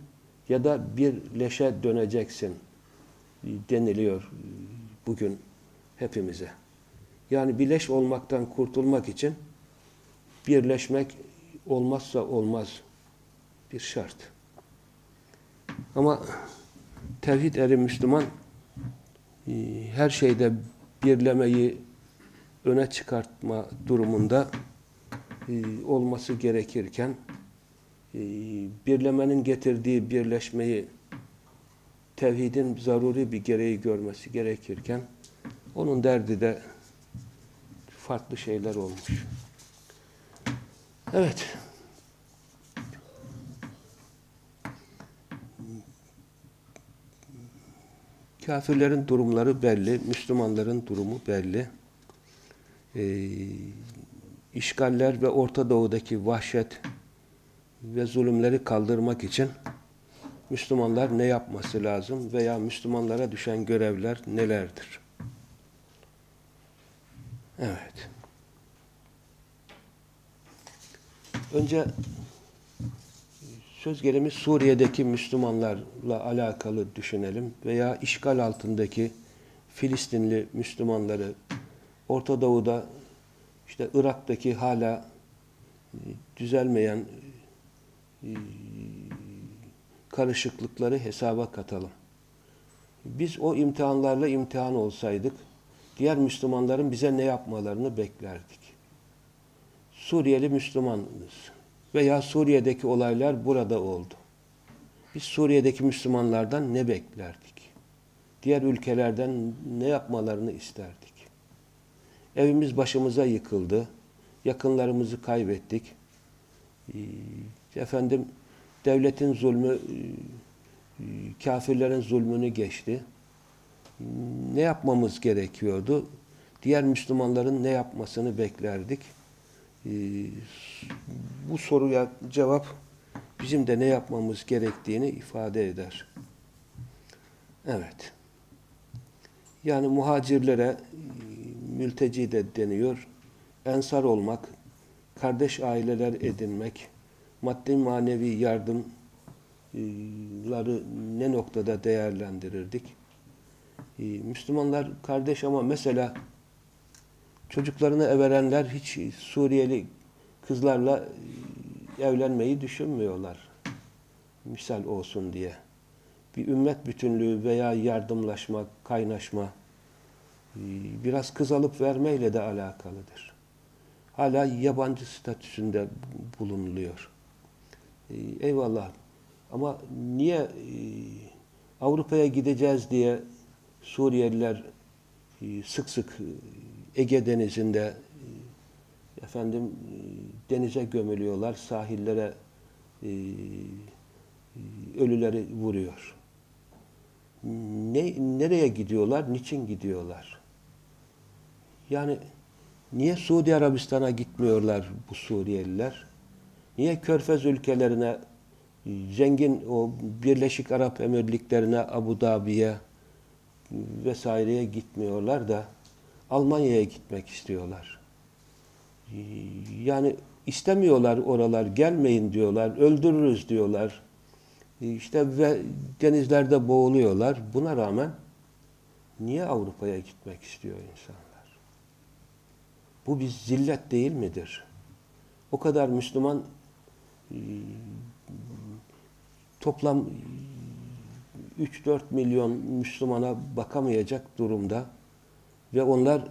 ya da birleşe döneceksin deniliyor bugün hepimize. Yani birleş olmaktan kurtulmak için birleşmek olmazsa olmaz bir şart. Ama tevhid eri Müslüman e, her şeyde birlemeyi öne çıkartma durumunda e, olması gerekirken e, birlemenin getirdiği birleşmeyi tevhidin zaruri bir gereği görmesi gerekirken onun derdi de farklı şeyler olmuş. Evet. Kafirlerin durumları belli, Müslümanların durumu belli. Ee, işgaller ve Orta Doğu'daki vahşet ve zulümleri kaldırmak için Müslümanlar ne yapması lazım veya Müslümanlara düşen görevler nelerdir? Evet. Önce söz gelimi Suriye'deki Müslümanlarla alakalı düşünelim veya işgal altındaki Filistinli Müslümanları Orta Doğu'da işte Irak'taki hala e, düzelmeyen e, karışıklıkları hesaba katalım. Biz o imtihanlarla imtihan olsaydık diğer Müslümanların bize ne yapmalarını beklerdik. Suriyeli Müslümanız veya Suriye'deki olaylar burada oldu. Biz Suriye'deki Müslümanlardan ne beklerdik? Diğer ülkelerden ne yapmalarını isterdik? Evimiz başımıza yıkıldı. Yakınlarımızı kaybettik. Ee, efendim devletin zulmü e, kafirlerin zulmünü geçti. ne yapmamız gerekiyordu? Diğer Müslümanların ne yapmasını beklerdik? Ee, bu soruya cevap bizim de ne yapmamız gerektiğini ifade eder. Evet. Yani muhacirlere mülteci de deniyor. Ensar olmak, kardeş aileler edinmek, maddi manevi yardımları ne noktada değerlendirirdik? Ee, Müslümanlar kardeş ama mesela çocuklarını everenler hiç Suriyeli kızlarla evlenmeyi düşünmüyorlar. Misal olsun diye. Bir ümmet bütünlüğü veya yardımlaşma, kaynaşma biraz kız alıp vermeyle de alakalıdır. Hala yabancı statüsünde bulunuluyor. Eyvallah. Ama niye Avrupa'ya gideceğiz diye Suriyeliler sık sık Ege Denizi'nde efendim denize gömülüyorlar, sahillere ölüleri vuruyor. Ne, nereye gidiyorlar, niçin gidiyorlar? Yani niye Suudi Arabistan'a gitmiyorlar bu Suriyeliler? Niye Körfez ülkelerine, zengin o Birleşik Arap Emirlikleri'ne, Abu Dhabi'ye vesaireye gitmiyorlar da Almanya'ya gitmek istiyorlar. Yani istemiyorlar oralar, gelmeyin diyorlar, öldürürüz diyorlar. İşte ve denizlerde boğuluyorlar. Buna rağmen niye Avrupa'ya gitmek istiyor insanlar? Bu bir zillet değil midir? O kadar Müslüman toplam 3-4 milyon Müslümana bakamayacak durumda ve onlar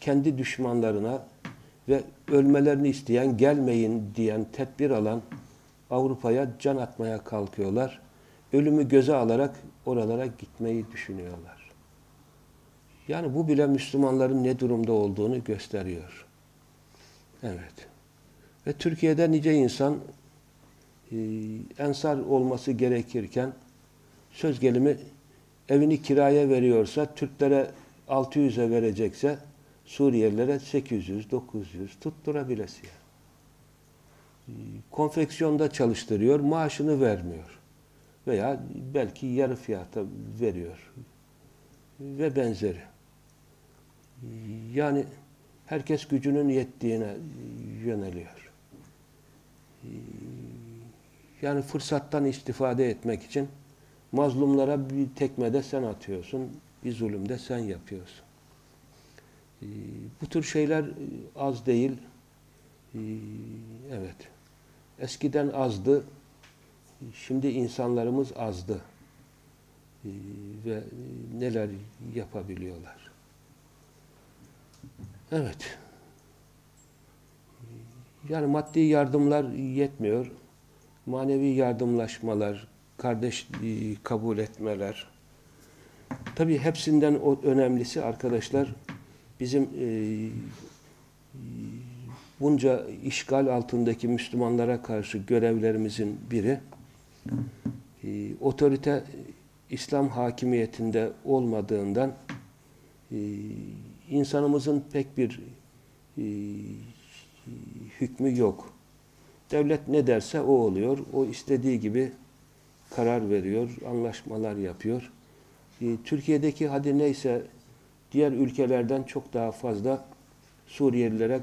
kendi düşmanlarına ve ölmelerini isteyen, gelmeyin diyen, tedbir alan Avrupa'ya can atmaya kalkıyorlar. Ölümü göze alarak oralara gitmeyi düşünüyorlar. Yani bu bile Müslümanların ne durumda olduğunu gösteriyor. Evet. Ve Türkiye'de nice insan e, ensar olması gerekirken söz gelimi evini kiraya veriyorsa Türklere 600'e verecekse Suriyelilere 800, 900 tutturabilesi. Konfeksiyonda çalıştırıyor, maaşını vermiyor. Veya belki yarı fiyata veriyor. Ve benzeri. Yani herkes gücünün yettiğine yöneliyor. Yani fırsattan istifade etmek için mazlumlara bir tekmede sen atıyorsun, bir zulümde sen yapıyorsun. Bu tür şeyler az değil. Evet. Eskiden azdı. Şimdi insanlarımız azdı. Ve neler yapabiliyorlar. Evet. Yani maddi yardımlar yetmiyor. Manevi yardımlaşmalar, kardeş kabul etmeler. Tabii hepsinden o önemlisi arkadaşlar bizim e, bunca işgal altındaki Müslümanlara karşı görevlerimizin biri e, otorite İslam hakimiyetinde olmadığından e, insanımızın pek bir e, hükmü yok. Devlet ne derse o oluyor. O istediği gibi karar veriyor, anlaşmalar yapıyor. E, Türkiye'deki hadi neyse diğer ülkelerden çok daha fazla Suriyelilere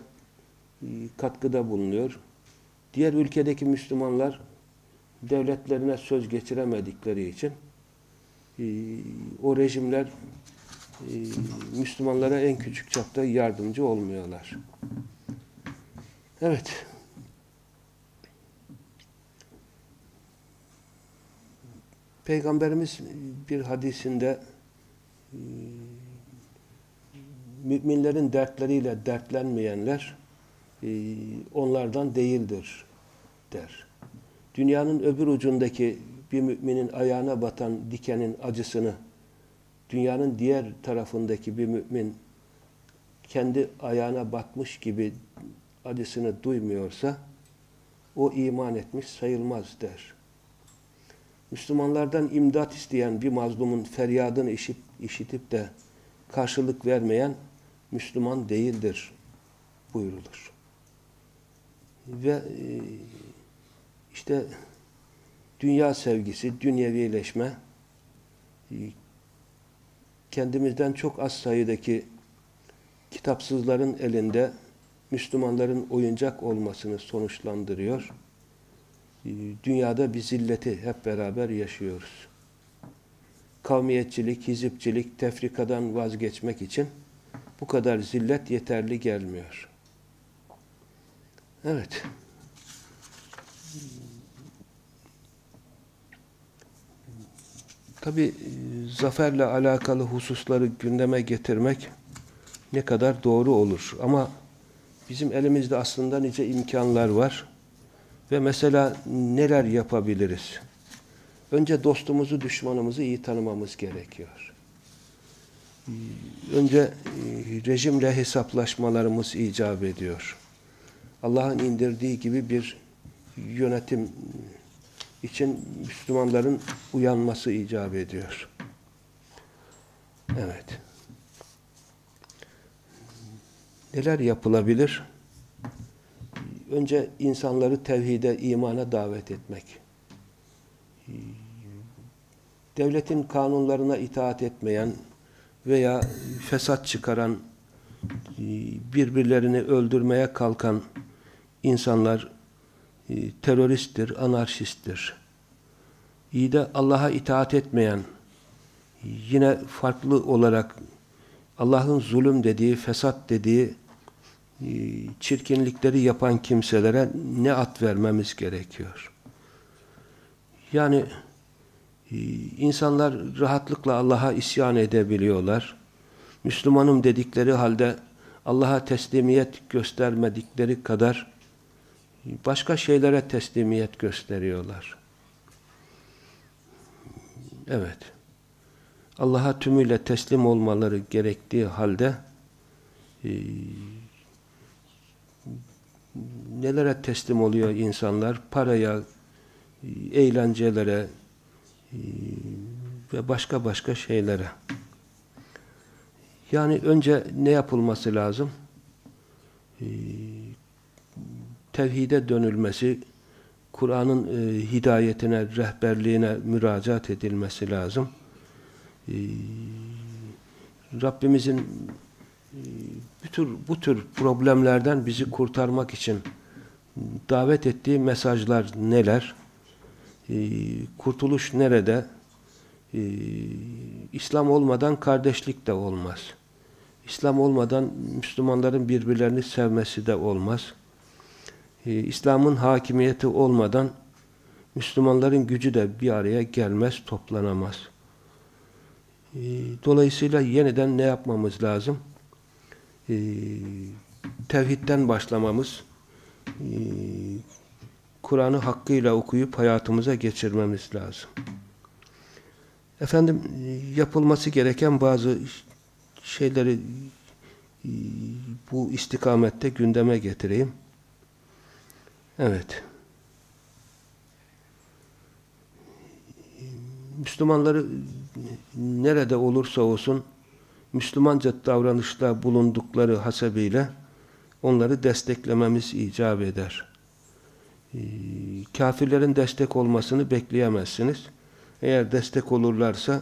e, katkıda bulunuyor. Diğer ülkedeki Müslümanlar devletlerine söz geçiremedikleri için e, o rejimler e, Müslümanlara en küçük çapta yardımcı olmuyorlar. Evet. Peygamberimiz bir hadisinde müminlerin dertleriyle dertlenmeyenler e, onlardan değildir der. Dünyanın öbür ucundaki bir müminin ayağına batan dikenin acısını dünyanın diğer tarafındaki bir mümin kendi ayağına batmış gibi acısını duymuyorsa o iman etmiş sayılmaz der. Müslümanlardan imdat isteyen bir mazlumun feryadını işit, işitip de karşılık vermeyen Müslüman değildir buyurulur. Ve e, işte dünya sevgisi, dünyevileşme e, kendimizden çok az sayıdaki kitapsızların elinde Müslümanların oyuncak olmasını sonuçlandırıyor. Ee, dünyada bir zilleti hep beraber yaşıyoruz. Kavmiyetçilik, hizipçilik, tefrikadan vazgeçmek için bu kadar zillet yeterli gelmiyor. Evet. Tabi e, zaferle alakalı hususları gündeme getirmek ne kadar doğru olur. Ama bizim elimizde aslında nice imkanlar var. Ve mesela neler yapabiliriz? Önce dostumuzu, düşmanımızı iyi tanımamız gerekiyor. Önce e, rejimle hesaplaşmalarımız icap ediyor. Allah'ın indirdiği gibi bir yönetim için Müslümanların uyanması icap ediyor. Evet. Neler yapılabilir? Önce insanları tevhide, imana davet etmek. Devletin kanunlarına itaat etmeyen veya fesat çıkaran, birbirlerini öldürmeye kalkan insanlar e, teröristtir, anarşisttir. İyi de Allah'a itaat etmeyen, yine farklı olarak Allah'ın zulüm dediği, fesat dediği çirkinlikleri yapan kimselere ne at vermemiz gerekiyor? Yani e, insanlar rahatlıkla Allah'a isyan edebiliyorlar. Müslümanım dedikleri halde Allah'a teslimiyet göstermedikleri kadar başka şeylere teslimiyet gösteriyorlar. Evet. Allah'a tümüyle teslim olmaları gerektiği halde e, nelere teslim oluyor insanlar? Paraya, eğlencelere e, ve başka başka şeylere. Yani önce ne yapılması lazım? E, tevhide dönülmesi, Kur'an'ın e, hidayetine, rehberliğine müracaat edilmesi lazım. Rabbimizin bu tür, bu tür problemlerden bizi kurtarmak için davet ettiği mesajlar neler? E, kurtuluş nerede? E, İslam olmadan kardeşlik de olmaz. İslam olmadan Müslümanların birbirlerini sevmesi de olmaz. Ee, İslam'ın hakimiyeti olmadan Müslümanların gücü de bir araya gelmez, toplanamaz. Ee, dolayısıyla yeniden ne yapmamız lazım? Ee, tevhidden başlamamız, Kur'an'ı hakkıyla okuyup hayatımıza geçirmemiz lazım. Efendim, yapılması gereken bazı şeyleri bu istikamette gündeme getireyim. Evet. Müslümanları nerede olursa olsun Müslümanca davranışta bulundukları hasebiyle onları desteklememiz icap eder. Ee, kafirlerin destek olmasını bekleyemezsiniz. Eğer destek olurlarsa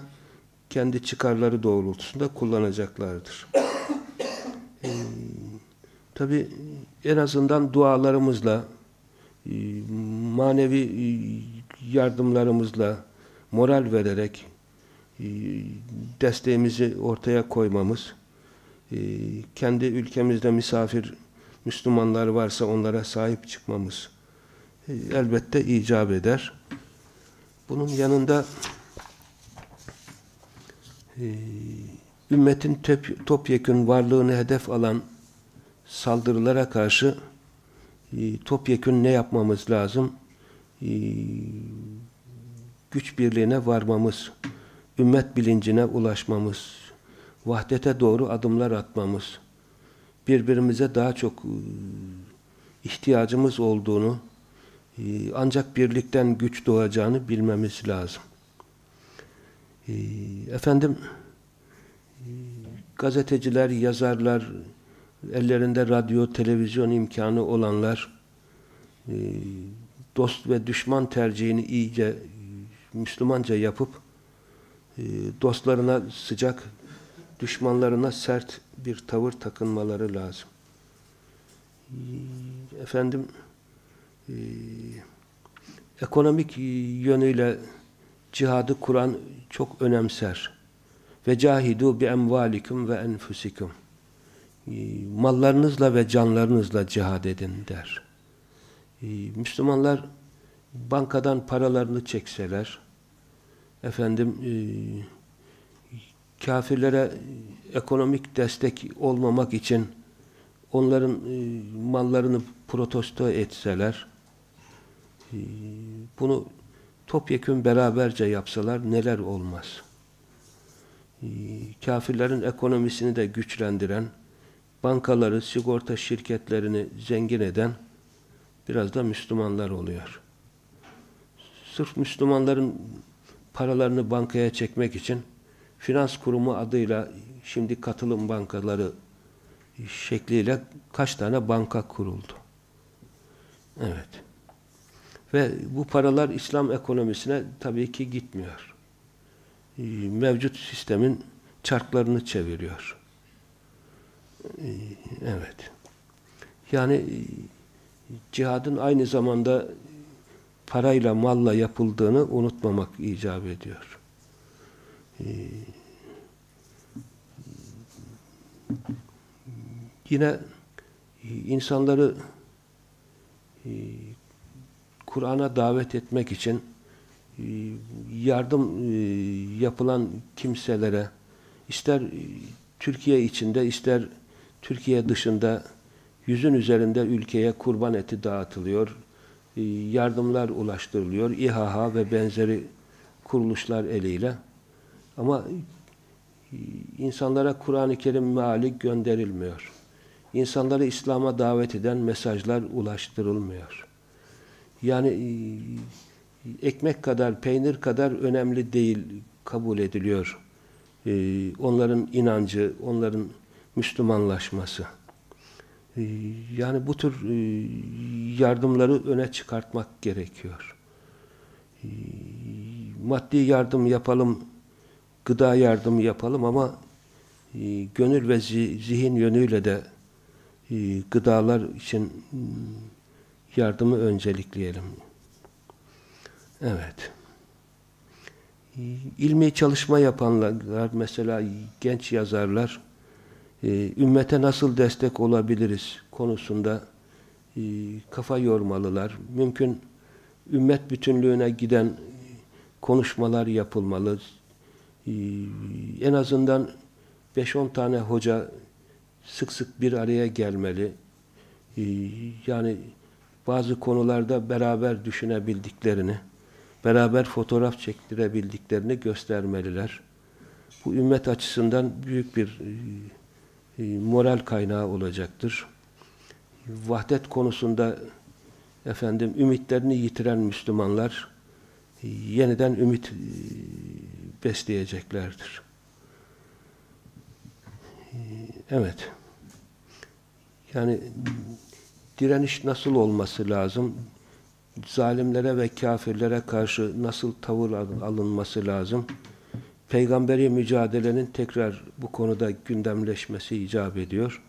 kendi çıkarları doğrultusunda kullanacaklardır. Ee, Tabi en azından dualarımızla ee, manevi e, yardımlarımızla moral vererek e, desteğimizi ortaya koymamız e, kendi ülkemizde misafir Müslümanlar varsa onlara sahip çıkmamız elbette icap eder. Bunun yanında ümmetin topyekün varlığını hedef alan saldırılara karşı topyekün ne yapmamız lazım? Güç birliğine varmamız, ümmet bilincine ulaşmamız, vahdete doğru adımlar atmamız, birbirimize daha çok e, ihtiyacımız olduğunu e, ancak birlikten güç doğacağını bilmemiz lazım. Efendim e, gazeteciler, yazarlar, ellerinde radyo, televizyon imkanı olanlar dost ve düşman tercihini iyice Müslümanca yapıp dostlarına sıcak, düşmanlarına sert bir tavır takınmaları lazım. E, efendim e, ekonomik yönüyle cihadı Kur'an çok önemser. Ve cahidu bi emvalikum ve enfusikum. Mallarınızla ve canlarınızla cihad edin der. Müslümanlar bankadan paralarını çekseler, efendim e, kafirlere ekonomik destek olmamak için onların e, mallarını protesto etseler, e, bunu topyekun beraberce yapsalar neler olmaz. E, kafirlerin ekonomisini de güçlendiren, bankaları, sigorta şirketlerini zengin eden biraz da Müslümanlar oluyor. Sırf Müslümanların paralarını bankaya çekmek için finans kurumu adıyla şimdi katılım bankaları şekliyle kaç tane banka kuruldu. Evet. Ve bu paralar İslam ekonomisine tabii ki gitmiyor. Ee, mevcut sistemin çarklarını çeviriyor. Ee, evet. Yani e, cihadın aynı zamanda parayla, malla yapıldığını unutmamak icap ediyor. Ee, yine insanları e, Kur'an'a davet etmek için e, yardım e, yapılan kimselere ister Türkiye içinde ister Türkiye dışında yüzün üzerinde ülkeye kurban eti dağıtılıyor. E, yardımlar ulaştırılıyor. İHA ve benzeri kuruluşlar eliyle. Ama e, insanlara Kur'an-ı Kerim meali gönderilmiyor. İnsanları İslam'a davet eden mesajlar ulaştırılmıyor. Yani e, ekmek kadar, peynir kadar önemli değil kabul ediliyor. Onların inancı, onların Müslümanlaşması. Ee, yani bu tür e, yardımları öne çıkartmak gerekiyor. Ee, maddi yardım yapalım, gıda yardım yapalım ama e, gönül ve zihin yönüyle de e, gıdalar için yardımı öncelikleyelim. Evet. İlmi çalışma yapanlar, mesela genç yazarlar, ümmete nasıl destek olabiliriz konusunda e, kafa yormalılar. Mümkün ümmet bütünlüğüne giden konuşmalar yapılmalı. E, en azından 5-10 tane hoca sık sık bir araya gelmeli. E, yani bazı konularda beraber düşünebildiklerini, beraber fotoğraf çektirebildiklerini göstermeliler. Bu ümmet açısından büyük bir e, e, moral kaynağı olacaktır. Vahdet konusunda efendim ümitlerini yitiren Müslümanlar e, yeniden ümit e, besleyeceklerdir. Evet. Yani direniş nasıl olması lazım? Zalimlere ve kafirlere karşı nasıl tavır alınması lazım? Peygamberi mücadelenin tekrar bu konuda gündemleşmesi icap ediyor.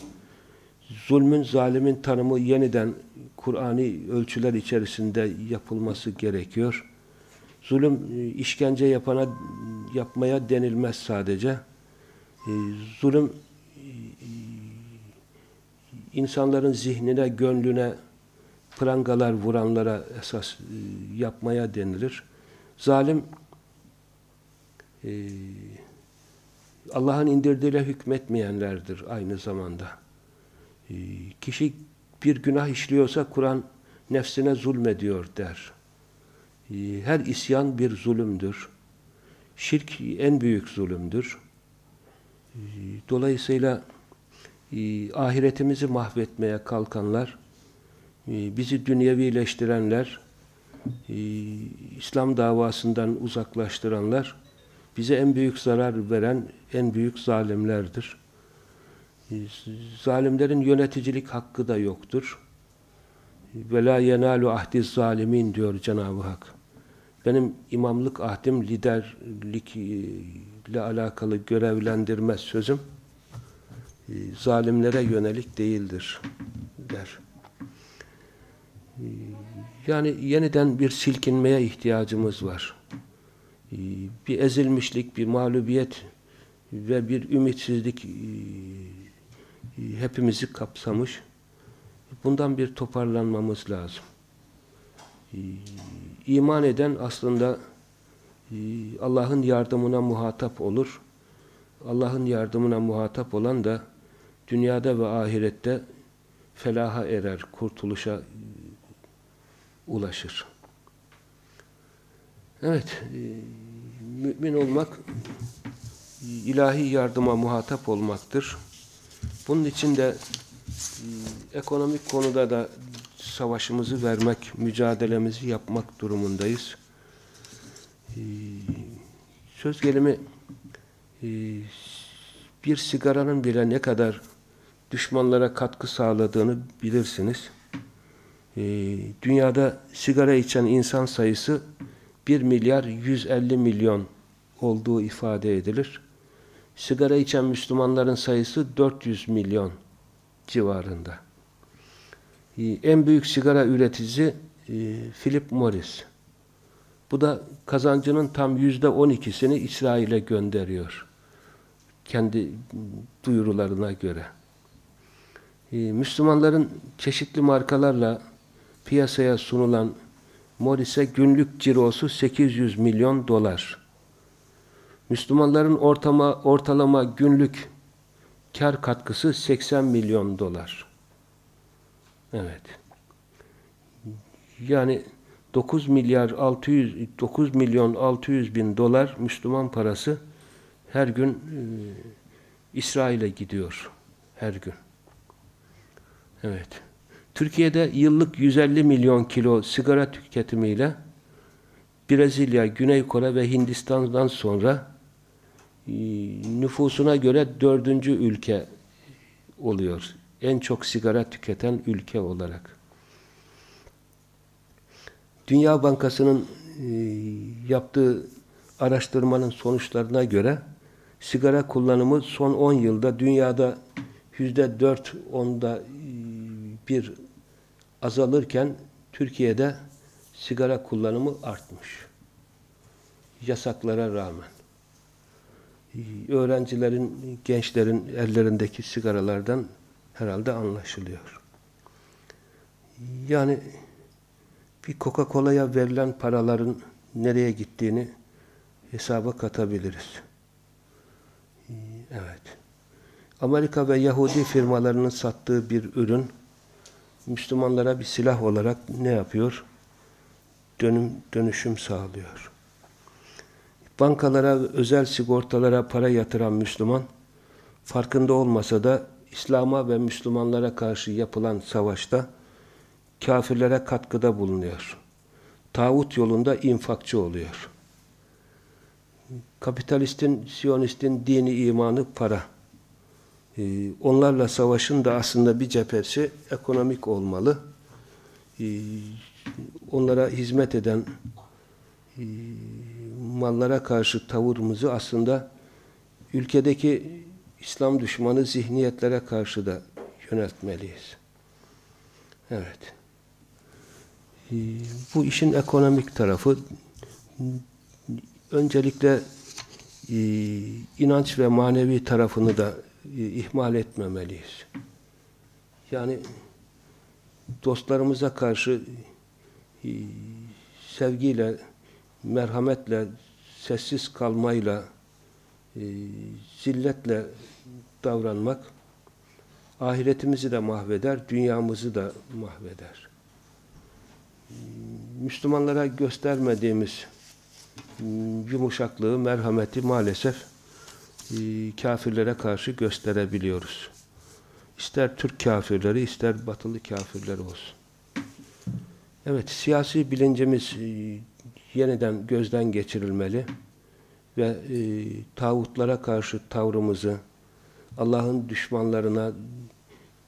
Zulmün, zalimin tanımı yeniden Kur'ani ölçüler içerisinde yapılması gerekiyor. Zulüm, e, işkence yapana yapmaya denilmez sadece. E, zulüm, e, insanların zihnine, gönlüne prangalar vuranlara esas yapmaya denilir. Zalim, ee, Allah'ın indirdiğiyle hükmetmeyenlerdir aynı zamanda. Ee, kişi bir günah işliyorsa Kur'an nefsine zulmediyor der. Ee, her isyan bir zulümdür. Şirk en büyük zulümdür. Dolayısıyla e, ahiretimizi mahvetmeye kalkanlar, e, bizi dünyevileştirenler, e, İslam davasından uzaklaştıranlar bize en büyük zarar veren en büyük zalimlerdir. E, zalimlerin yöneticilik hakkı da yoktur. Ve la yenalu ahdi zalimin diyor Cenab-ı Hak. Benim imamlık ahdim liderlik ile alakalı görevlendirme sözüm e, zalimlere yönelik değildir der. E, yani yeniden bir silkinmeye ihtiyacımız var. E, bir ezilmişlik, bir mağlubiyet ve bir ümitsizlik hepimizi kapsamış. Bundan bir toparlanmamız lazım. İman eden aslında Allah'ın yardımına muhatap olur. Allah'ın yardımına muhatap olan da dünyada ve ahirette felaha erer, kurtuluşa ulaşır. Evet, mümin olmak ilahi yardıma muhatap olmaktır. Bunun için de ekonomik konuda da savaşımızı vermek, mücadelemizi yapmak durumundayız. Söz gelimi bir sigaranın bile ne kadar düşmanlara katkı sağladığını bilirsiniz. Dünyada sigara içen insan sayısı 1 milyar 150 milyon olduğu ifade edilir. Sigara içen Müslümanların sayısı 400 milyon civarında. En büyük sigara üreticisi Philip Morris. Bu da kazancının tam yüzde on ikisini İsrail'e gönderiyor. Kendi duyurularına göre. Müslümanların çeşitli markalarla piyasaya sunulan Morris'e günlük cirosu 800 milyon dolar. Müslümanların ortama, ortalama günlük kar katkısı 80 milyon dolar. Evet. Yani 9 milyar 600 9 milyon 600 bin dolar Müslüman parası her gün e, İsrail'e gidiyor her gün. Evet. Türkiye'de yıllık 150 milyon kilo sigara tüketimiyle Brezilya, Güney Kore ve Hindistan'dan sonra nüfusuna göre dördüncü ülke oluyor. En çok sigara tüketen ülke olarak. Dünya Bankası'nın e, yaptığı araştırmanın sonuçlarına göre sigara kullanımı son 10 yılda dünyada yüzde dört onda e, bir azalırken Türkiye'de sigara kullanımı artmış. Yasaklara rağmen. Öğrencilerin, gençlerin ellerindeki sigaralardan herhalde anlaşılıyor. Yani bir Coca-Cola'ya verilen paraların nereye gittiğini hesaba katabiliriz. Evet. Amerika ve Yahudi firmalarının sattığı bir ürün Müslümanlara bir silah olarak ne yapıyor? Dönüm, dönüşüm sağlıyor. Bankalara, özel sigortalara para yatıran Müslüman farkında olmasa da İslam'a ve Müslümanlara karşı yapılan savaşta kafirlere katkıda bulunuyor. Tağut yolunda infakçı oluyor. Kapitalistin, Siyonistin dini imanı para. Ee, onlarla savaşın da aslında bir cephesi ekonomik olmalı. Ee, onlara hizmet eden e, mallara karşı tavırımızı aslında ülkedeki İslam düşmanı zihniyetlere karşı da yöneltmeliyiz. Evet. Ee, bu işin ekonomik tarafı öncelikle e, inanç ve manevi tarafını da e, ihmal etmemeliyiz. Yani dostlarımıza karşı e, sevgiyle, merhametle, sessiz kalmayla, zilletle davranmak ahiretimizi de mahveder, dünyamızı da mahveder. Müslümanlara göstermediğimiz yumuşaklığı, merhameti maalesef e, kafirlere karşı gösterebiliyoruz. İster Türk kafirleri, ister batılı kafirler olsun. Evet, siyasi bilincimiz e, yeniden gözden geçirilmeli ve e, tağutlara karşı tavrımızı, Allah'ın düşmanlarına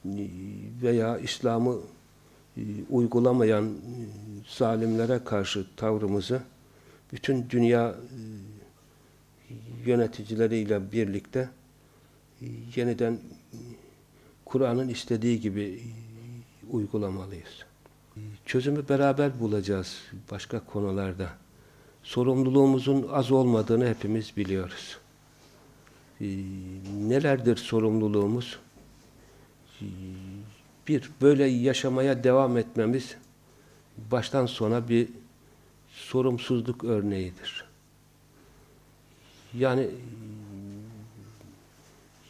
e, veya İslam'ı e, uygulamayan e, zalimlere karşı tavrımızı bütün dünya yöneticileriyle birlikte yeniden Kur'an'ın istediği gibi uygulamalıyız. Çözümü beraber bulacağız başka konularda. Sorumluluğumuzun az olmadığını hepimiz biliyoruz. E, nelerdir sorumluluğumuz? E, bir, böyle yaşamaya devam etmemiz baştan sona bir sorumsuzluk örneğidir. Yani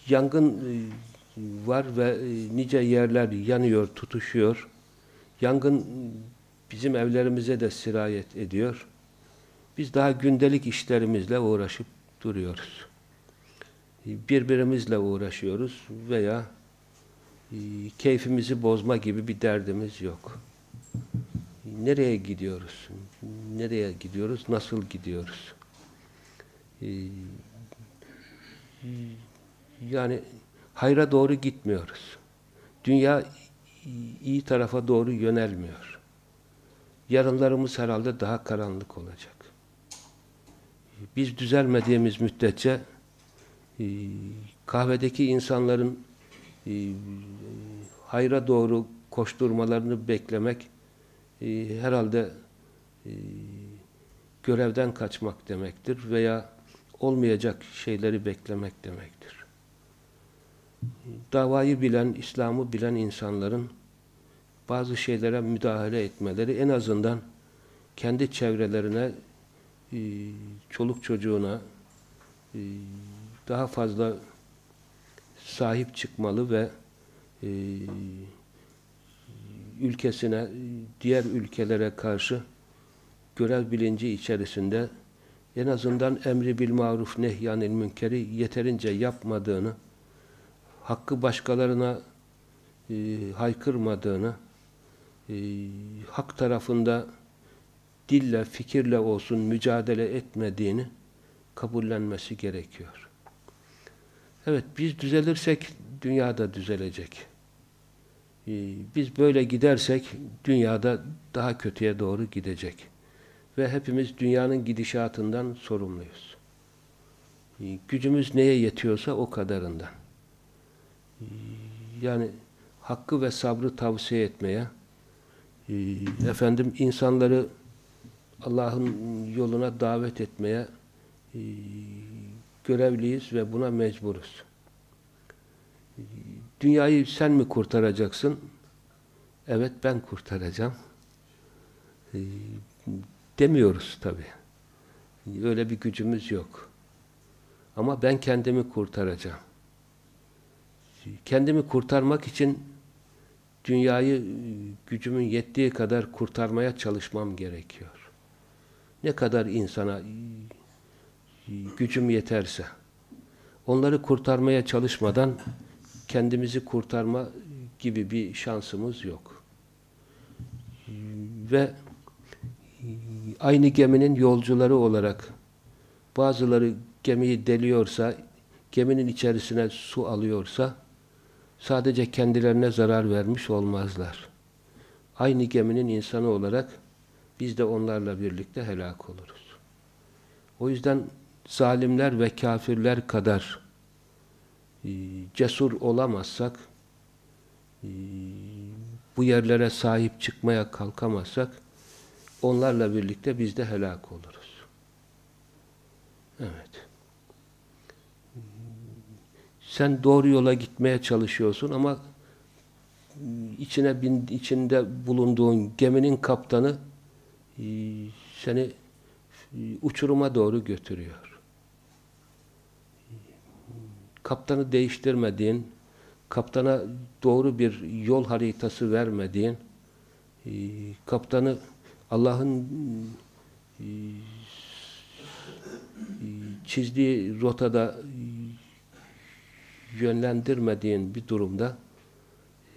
yangın e, var ve e, nice yerler yanıyor, tutuşuyor. Yangın bizim evlerimize de sirayet ediyor. Biz daha gündelik işlerimizle uğraşıp duruyoruz. Birbirimizle uğraşıyoruz veya e, keyfimizi bozma gibi bir derdimiz yok. Nereye gidiyoruz? Nereye gidiyoruz? Nasıl gidiyoruz? E, yani hayra doğru gitmiyoruz. Dünya iyi tarafa doğru yönelmiyor. Yarınlarımız herhalde daha karanlık olacak. Biz düzelmediğimiz müddetçe e, kahvedeki insanların e, hayra doğru koşturmalarını beklemek e, herhalde görevden kaçmak demektir veya olmayacak şeyleri beklemek demektir. Davayı bilen, İslam'ı bilen insanların bazı şeylere müdahale etmeleri en azından kendi çevrelerine çoluk çocuğuna daha fazla sahip çıkmalı ve e, ülkesine, diğer ülkelere karşı görev bilinci içerisinde en azından emri bil maruf nehyanil münkeri yeterince yapmadığını, hakkı başkalarına e, haykırmadığını, e, hak tarafında dille, fikirle olsun mücadele etmediğini kabullenmesi gerekiyor. Evet, biz düzelirsek dünyada düzelecek. Ee, biz böyle gidersek dünyada daha kötüye doğru gidecek. Ve hepimiz dünyanın gidişatından sorumluyuz. Ee, gücümüz neye yetiyorsa o kadarından. Yani hakkı ve sabrı tavsiye etmeye, efendim insanları Allah'ın yoluna davet etmeye görevliyiz ve buna mecburuz. Dünyayı sen mi kurtaracaksın? Evet ben kurtaracağım. Ee, demiyoruz tabi. Öyle bir gücümüz yok. Ama ben kendimi kurtaracağım. Kendimi kurtarmak için dünyayı gücümün yettiği kadar kurtarmaya çalışmam gerekiyor. Ne kadar insana gücüm yeterse onları kurtarmaya çalışmadan kendimizi kurtarma gibi bir şansımız yok. Ve aynı geminin yolcuları olarak bazıları gemiyi deliyorsa, geminin içerisine su alıyorsa sadece kendilerine zarar vermiş olmazlar. Aynı geminin insanı olarak biz de onlarla birlikte helak oluruz. O yüzden zalimler ve kafirler kadar e, cesur olamazsak e, bu yerlere sahip çıkmaya kalkamazsak onlarla birlikte biz de helak oluruz. Evet. Sen doğru yola gitmeye çalışıyorsun ama içine bin, içinde bulunduğun geminin kaptanı e, seni uçuruma doğru götürüyor. Kaptanı değiştirmediğin, kaptana doğru bir yol haritası vermediğin, e, kaptanı Allah'ın e, çizdiği rotada yönlendirmediğin bir durumda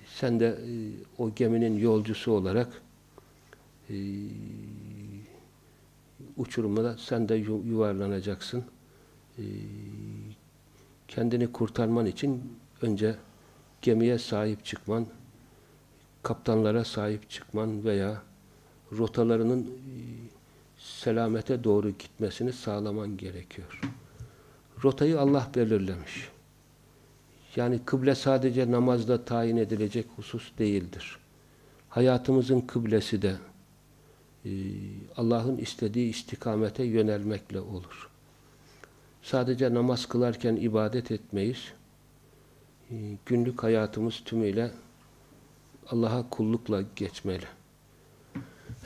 sen de e, o geminin yolcusu olarak e, uçurumda sen de yu- yuvarlanacaksın. E, kendini kurtarman için önce gemiye sahip çıkman, kaptanlara sahip çıkman veya rotalarının selamete doğru gitmesini sağlaman gerekiyor. Rotayı Allah belirlemiş. Yani kıble sadece namazda tayin edilecek husus değildir. Hayatımızın kıblesi de e, Allah'ın istediği istikamete yönelmekle olur. Sadece namaz kılarken ibadet etmeyiz. E, günlük hayatımız tümüyle Allah'a kullukla geçmeli.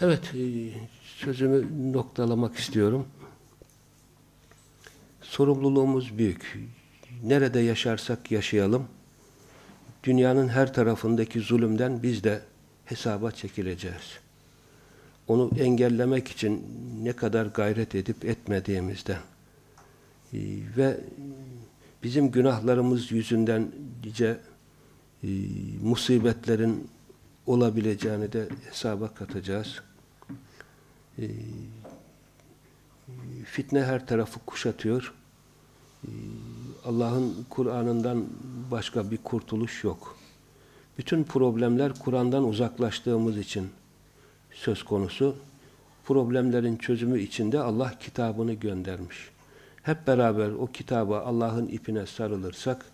Evet, e, sözümü noktalamak istiyorum. Sorumluluğumuz büyük. Nerede yaşarsak yaşayalım, dünyanın her tarafındaki zulümden biz de hesaba çekileceğiz. Onu engellemek için ne kadar gayret edip etmediğimizden e, ve bizim günahlarımız yüzünden nice e, musibetlerin olabileceğini de hesaba katacağız. E, fitne her tarafı kuşatıyor. E, Allah'ın Kur'an'ından başka bir kurtuluş yok. Bütün problemler Kur'an'dan uzaklaştığımız için söz konusu. Problemlerin çözümü içinde Allah kitabını göndermiş. Hep beraber o kitaba Allah'ın ipine sarılırsak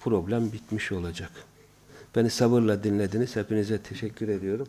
problem bitmiş olacak. Beni sabırla dinlediniz. Hepinize teşekkür ediyorum.